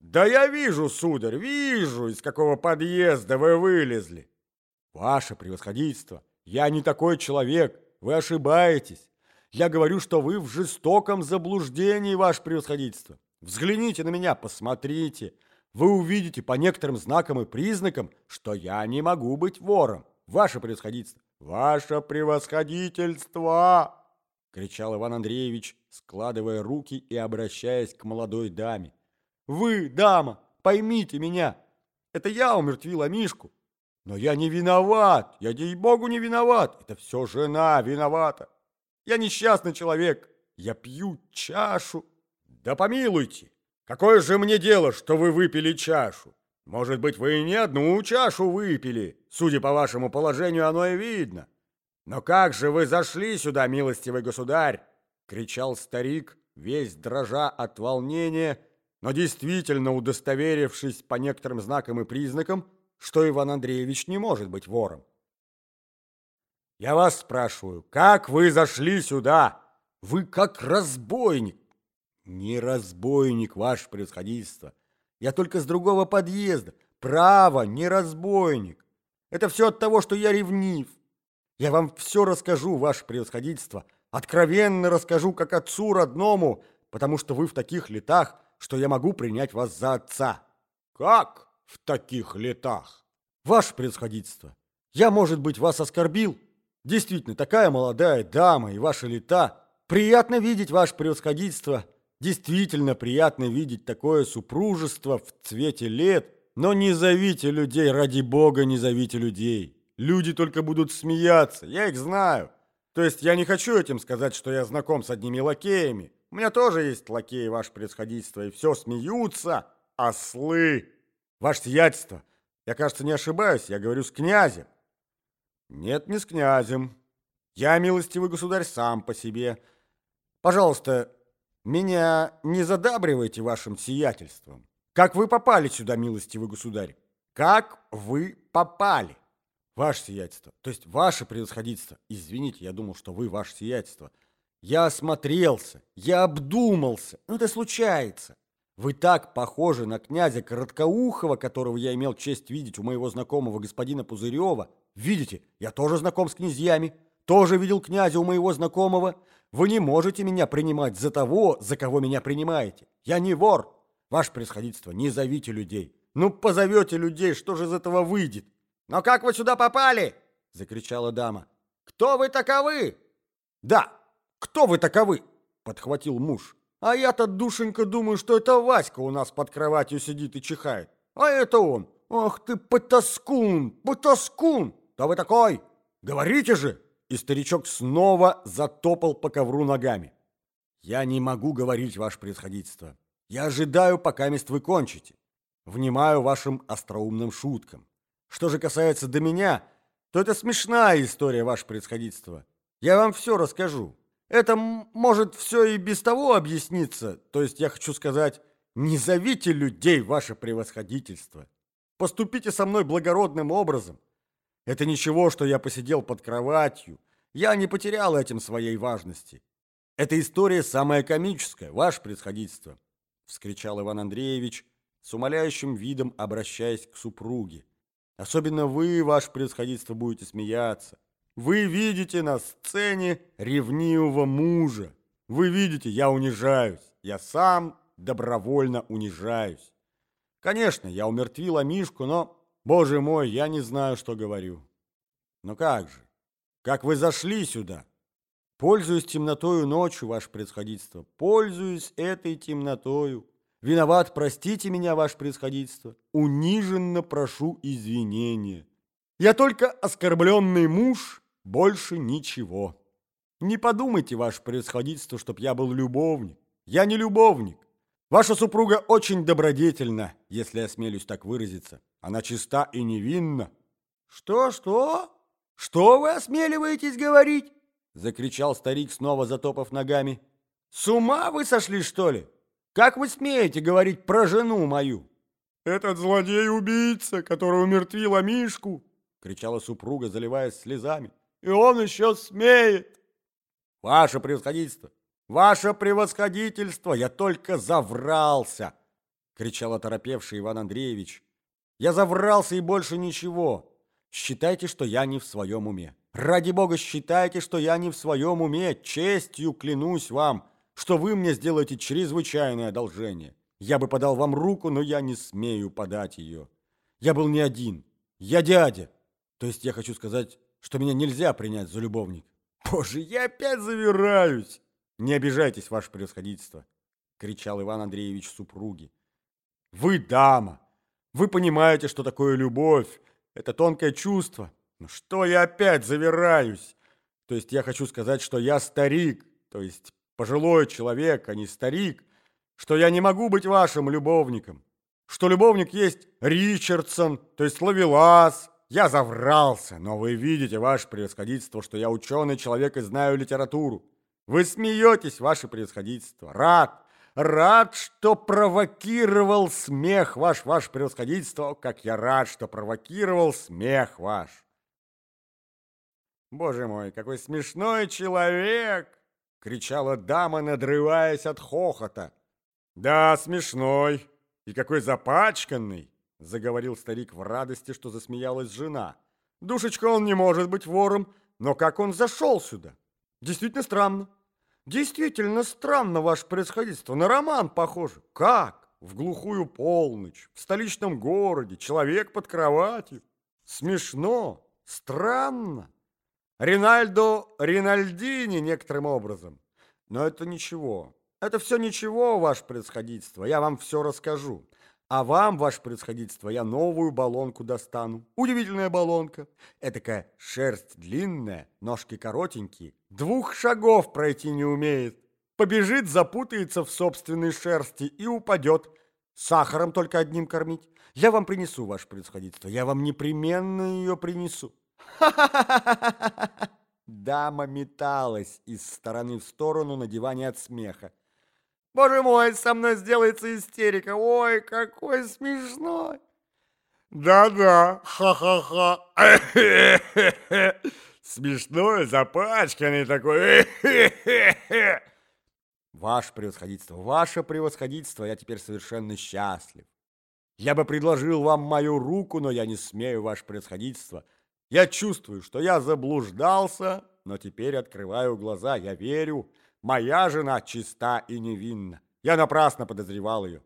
«Да я вижу, сударь, вижу, из какого подъезда вы вылезли!» «Ваше превосходительство, я не такой человек, вы ошибаетесь. Я говорю, что вы в жестоком заблуждении, ваше превосходительство. Взгляните на меня, посмотрите. Вы увидите по некоторым знакам и признакам, что я не могу быть вором. Ваше превосходительство, ваше превосходительство!» кричал Иван Андреевич, складывая руки и обращаясь к молодой даме. Вы, дама, поймите меня. Это я умертвила Мишку. Но я не виноват. Я, ей-богу, не виноват. Это все жена виновата. Я несчастный человек. я пью чашу. Да помилуйте, какое же мне дело, что вы выпили чашу? Может быть, вы и не одну чашу выпили. Судя по вашему положению, оно и видно. Но как же вы зашли сюда, милостивый государь? Кричал старик, весь дрожа от волнения, но действительно удостоверившись по некоторым знакам и признакам, что Иван Андреевич не может быть вором. Я вас спрашиваю, как вы зашли сюда? Вы как разбойник. Не разбойник, ваше превосходительство. Я только с другого подъезда. Право, не разбойник. Это все от того, что я ревнив. Я вам все расскажу, ваше превосходительство. Откровенно расскажу, как отцу родному, потому что вы в таких летах, что я могу принять вас за отца. Как в таких летах? Ваше превосходительство, я, может быть, вас оскорбил? Действительно, такая молодая дама и ваши лета. Приятно видеть ваше превосходительство. Действительно приятно видеть такое супружество в цвете лет. Но не зовите людей, ради бога, не зовите людей. Люди только будут смеяться, я их знаю. То есть я не хочу этим сказать, что я знаком с одними лакеями. У меня тоже есть лакеи, ваше превосходительство, и все смеются. Ослы! Ваше сиятельство, я, кажется, не ошибаюсь, я говорю с князем. Нет, не с князем. Я, милостивый государь, сам по себе. Пожалуйста, меня не задабривайте вашим сиятельством. Как вы попали сюда, милостивый государь? Как вы попали? Ваше сиятельство, то есть ваше превосходительство. Извините, я думал, что вы ваше сиятельство. Я осмотрелся, я обдумался. Ну, это случается. Вы так похожи на князя Короткоухова, которого я имел честь видеть у моего знакомого господина Пузырева. Видите, я тоже знаком с князьями, тоже видел князя у моего знакомого. Вы не можете меня принимать за того, за кого меня принимаете. Я не вор. Ваше происходительство, не зовите людей. Ну, позовете людей, что же из этого выйдет? Но как вы сюда попали? Закричала дама. Кто вы таковы? Да, кто вы таковы? Подхватил муж. А я-то, душенька, думаю, что это Васька у нас под кроватью сидит и чихает. А это он. Ах ты, потаскун, потаскун! Кто вы такой? Говорите же! И старичок снова затопал по ковру ногами. Я не могу говорить, ваше происходительство. Я ожидаю, пока мест вы кончите. Внимаю вашим остроумным шуткам. Что же касается до меня, то это смешная история, ваше происходительство. Я вам все расскажу. Это может все и без того объясниться. То есть я хочу сказать, не зовите людей, ваше превосходительство. Поступите со мной благородным образом. Это ничего, что я посидел под кроватью. Я не потерял этим своей важности. Эта история самая комическая, ваше превосходительство, вскричал Иван Андреевич с умоляющим видом, обращаясь к супруге. Особенно вы, ваше превосходительство, будете смеяться. Вы видите на сцене ревнивого мужа. Вы видите, я унижаюсь. Я сам добровольно унижаюсь. Конечно, я умертвила Мишку, но, боже мой, я не знаю, что говорю. Но как же? Как вы зашли сюда? Пользуюсь темнотою ночью, ваше предсходительство. Пользуюсь этой темнотою. Виноват, простите меня, ваше предсходительство. Униженно прошу извинения. Я только оскорбленный муж больше ничего. Не подумайте, ваше происходительство, чтоб я был любовник. Я не любовник. Ваша супруга очень добродетельна, если осмелюсь так выразиться. Она чиста и невинна. Что, что? Что вы осмеливаетесь говорить? Закричал старик, снова затопав ногами. С ума вы сошли, что ли? Как вы смеете говорить про жену мою? Этот злодей-убийца, который умертвила Мишку, кричала супруга, заливаясь слезами. И он еще смеет. Ваше превосходительство, ваше превосходительство, я только заврался, кричал оторопевший Иван Андреевич. Я заврался и больше ничего. Считайте, что я не в своем уме. Ради бога, считайте, что я не в своем уме. Честью клянусь вам, что вы мне сделаете чрезвычайное одолжение. Я бы подал вам руку, но я не смею подать ее. Я был не один. Я дядя. То есть я хочу сказать, что меня нельзя принять за любовник. Боже, я опять завираюсь. Не обижайтесь, ваше превосходительство, кричал Иван Андреевич супруги. Вы дама. Вы понимаете, что такое любовь. Это тонкое чувство. Но что я опять завираюсь? То есть я хочу сказать, что я старик, то есть пожилой человек, а не старик, что я не могу быть вашим любовником, что любовник есть Ричардсон, то есть Лавелас. Я заврался, но вы видите, ваше превосходительство, что я ученый человек и знаю литературу. Вы смеетесь, ваше превосходительство. Рад, рад, что провокировал смех ваш, ваше превосходительство, как я рад, что провокировал смех ваш. Боже мой, какой смешной человек! кричала дама, надрываясь от хохота. Да, смешной. И какой запачканный, заговорил старик в радости, что засмеялась жена. Душечка, он не может быть вором, но как он зашел сюда? Действительно странно. Действительно странно, ваше происходительство. На роман похоже. Как? В глухую полночь, в столичном городе, человек под кроватью. Смешно, странно. Ринальдо Ринальдини некоторым образом. Но это ничего. Это все ничего, ваше происходительство. Я вам все расскажу. А вам, ваше происходительство, я новую баллонку достану. Удивительная баллонка. Этакая шерсть длинная, ножки коротенькие. Двух шагов пройти не умеет. Побежит, запутается в собственной шерсти и упадет. Сахаром только одним кормить. Я вам принесу, ваше происходительство. Я вам непременно ее принесу. Дама металась из стороны в сторону на диване от смеха. Боже мой, со мной сделается истерика. Ой, какой смешной. Да-да, ха-ха-ха. Смешной, запачканный такой. Ваше превосходительство, ваше превосходительство, я теперь совершенно счастлив. Я бы предложил вам мою руку, но я не смею, ваше превосходительство. Я чувствую, что я заблуждался, но теперь открываю глаза, я верю. Моя жена чиста и невинна. Я напрасно подозревал ее.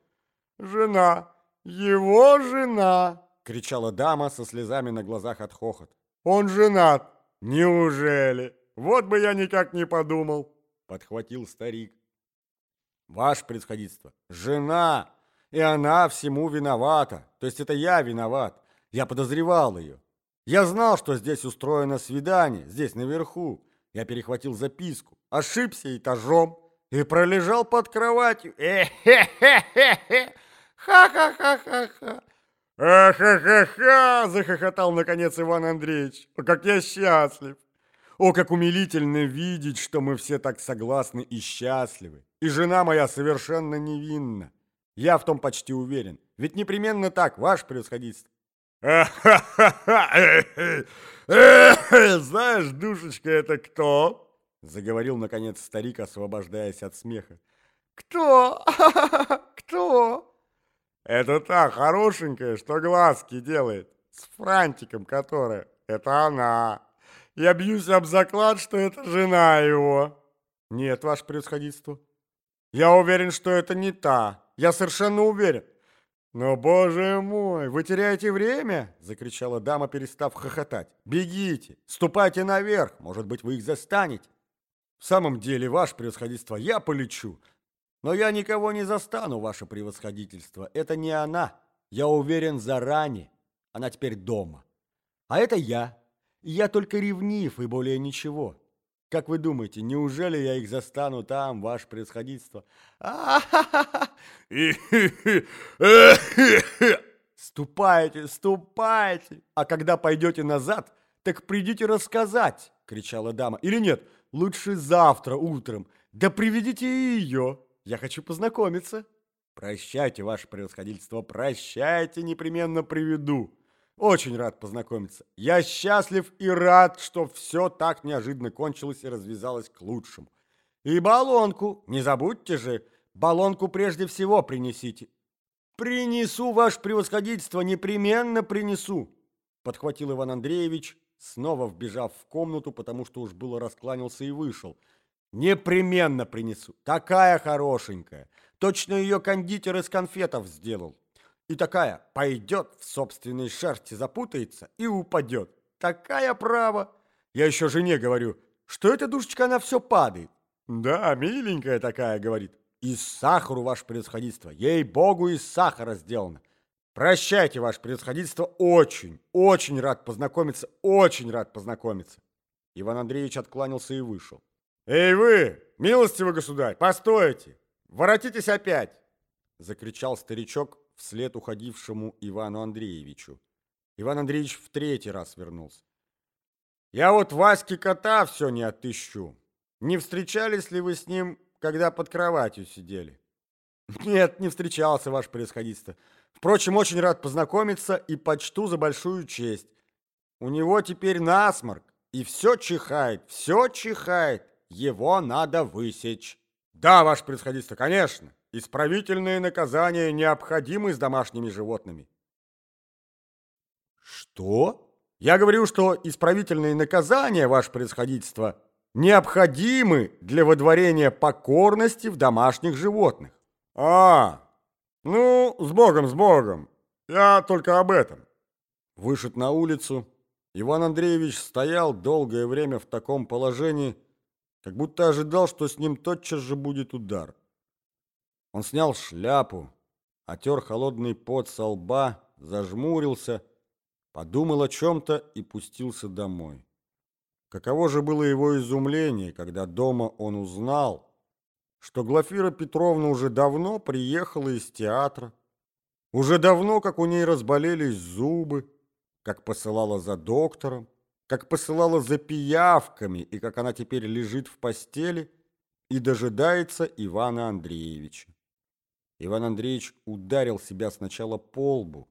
«Жена! Его жена!» — кричала дама со слезами на глазах от хохот. «Он женат! Неужели? Вот бы я никак не подумал!» — подхватил старик. «Ваше предсходительство, жена! И она всему виновата! То есть это я виноват! Я подозревал ее!» Я знал, что здесь устроено свидание, здесь наверху. Я перехватил записку, ошибся этажом и пролежал под кроватью. Э-хе-хе-хе-хе! Ха-ха-ха-ха-ха! «Ха-ха-ха-ха!» – захохотал наконец Иван Андреевич. «О, как я счастлив! О, как умилительно видеть, что мы все так согласны и счастливы! И жена моя совершенно невинна! Я в том почти уверен. Ведь непременно так, ваше превосходительство. Знаешь, душечка, это кто? Заговорил, наконец, старик, освобождаясь от смеха. Кто? Кто? Это та хорошенькая, что глазки делает, с франтиком которая. Это она. Я бьюсь об заклад, что это жена его. Нет, ваше превосходительство. Я уверен, что это не та. Я совершенно уверен. «Но, боже мой, вы теряете время!» — закричала дама, перестав хохотать. «Бегите! Ступайте наверх! Может быть, вы их застанете!» «В самом деле, ваше превосходительство, я полечу! Но я никого не застану, ваше превосходительство! Это не она! Я уверен заранее! Она теперь дома! А это я! И я только ревнив и более ничего!» Как вы думаете, неужели я их застану там, ваше превосходительство? Ступайте, ступайте! А когда пойдете назад, так придите рассказать, кричала дама. Или нет, лучше завтра утром. Да приведите ее, я хочу познакомиться. Прощайте, ваше превосходительство, прощайте, непременно приведу. Очень рад познакомиться. Я счастлив и рад, что все так неожиданно кончилось и развязалось к лучшему. И баллонку, не забудьте же, баллонку прежде всего принесите. Принесу, ваше превосходительство, непременно принесу, подхватил Иван Андреевич, снова вбежав в комнату, потому что уж было раскланялся и вышел. Непременно принесу. Такая хорошенькая. Точно ее кондитер из конфетов сделал. И такая пойдет в собственной шерсти, запутается и упадет. Такая право. Я еще жене говорю, что эта душечка, она все падает. Да, миленькая такая, говорит. Из сахару, ваше превосходительство. Ей-богу, из сахара сделано. Прощайте, ваше превосходительство, очень, очень рад познакомиться, очень рад познакомиться. Иван Андреевич откланялся и вышел. Эй вы, милостивый государь, постойте! Воротитесь опять! Закричал старичок вслед уходившему Ивану Андреевичу. Иван Андреевич в третий раз вернулся. Я вот Васьки кота все не отыщу. Не встречались ли вы с ним, когда под кроватью сидели? Нет, не встречался, ваше происходительство. Впрочем, очень рад познакомиться и почту за большую честь. У него теперь насморк, и все чихает, все чихает. Его надо высечь. Да, ваше происходительство, конечно. Исправительные наказания необходимы с домашними животными. Что? Я говорю, что исправительные наказания, ваше происходительство, необходимы для водворения покорности в домашних животных. А, ну, с Богом, с Богом. Я только об этом. Вышед на улицу, Иван Андреевич стоял долгое время в таком положении, как будто ожидал, что с ним тотчас же будет удар. Он снял шляпу, отер холодный пот со лба, зажмурился, подумал о чем-то и пустился домой. Каково же было его изумление, когда дома он узнал, что Глафира Петровна уже давно приехала из театра, уже давно, как у ней разболелись зубы, как посылала за доктором, как посылала за пиявками и как она теперь лежит в постели и дожидается Ивана Андреевича. Иван Андреевич ударил себя сначала по лбу,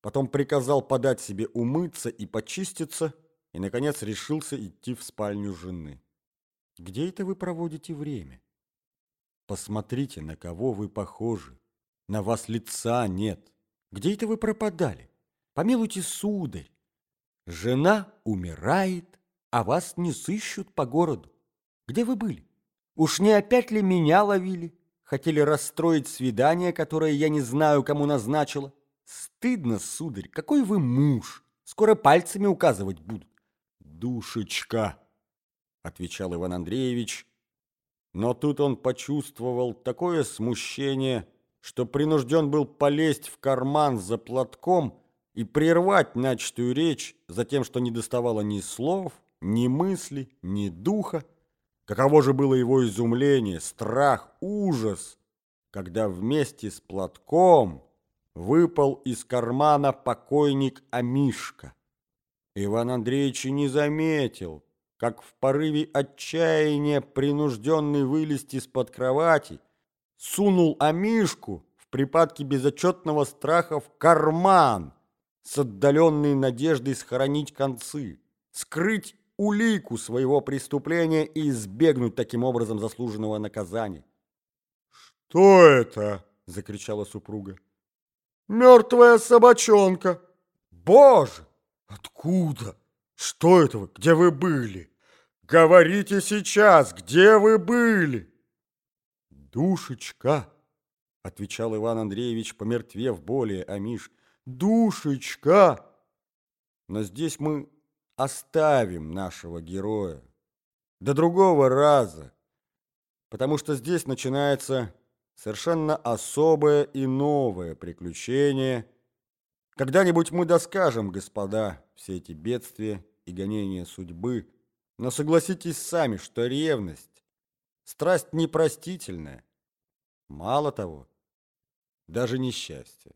потом приказал подать себе умыться и почиститься, и, наконец, решился идти в спальню жены. «Где это вы проводите время?» Посмотрите, на кого вы похожи. На вас лица нет. Где это вы пропадали? Помилуйте, сударь. Жена умирает, а вас не сыщут по городу. Где вы были? Уж не опять ли меня ловили? Хотели расстроить свидание, которое я не знаю, кому назначила? Стыдно, сударь, какой вы муж. Скоро пальцами указывать будут. Душечка, отвечал Иван Андреевич, но тут он почувствовал такое смущение, что принужден был полезть в карман за платком и прервать начатую речь за тем, что не доставало ни слов, ни мысли, ни духа. Каково же было его изумление, страх, ужас, когда вместе с платком выпал из кармана покойник Амишка. Иван Андреевич не заметил, как в порыве отчаяния, принужденный вылезти из-под кровати, сунул Амишку в припадке безотчетного страха в карман с отдаленной надеждой схоронить концы, скрыть улику своего преступления и избегнуть таким образом заслуженного наказания. «Что это?» — закричала супруга. «Мертвая собачонка!» «Боже! Откуда? Что это вы? Где вы были?» Говорите сейчас, где вы были? Душечка, отвечал Иван Андреевич, помертвев более Амиш. Душечка! Но здесь мы оставим нашего героя до другого раза, потому что здесь начинается совершенно особое и новое приключение. Когда-нибудь мы доскажем, господа, все эти бедствия и гонения судьбы, но согласитесь сами, что ревность – страсть непростительная. Мало того, даже несчастье.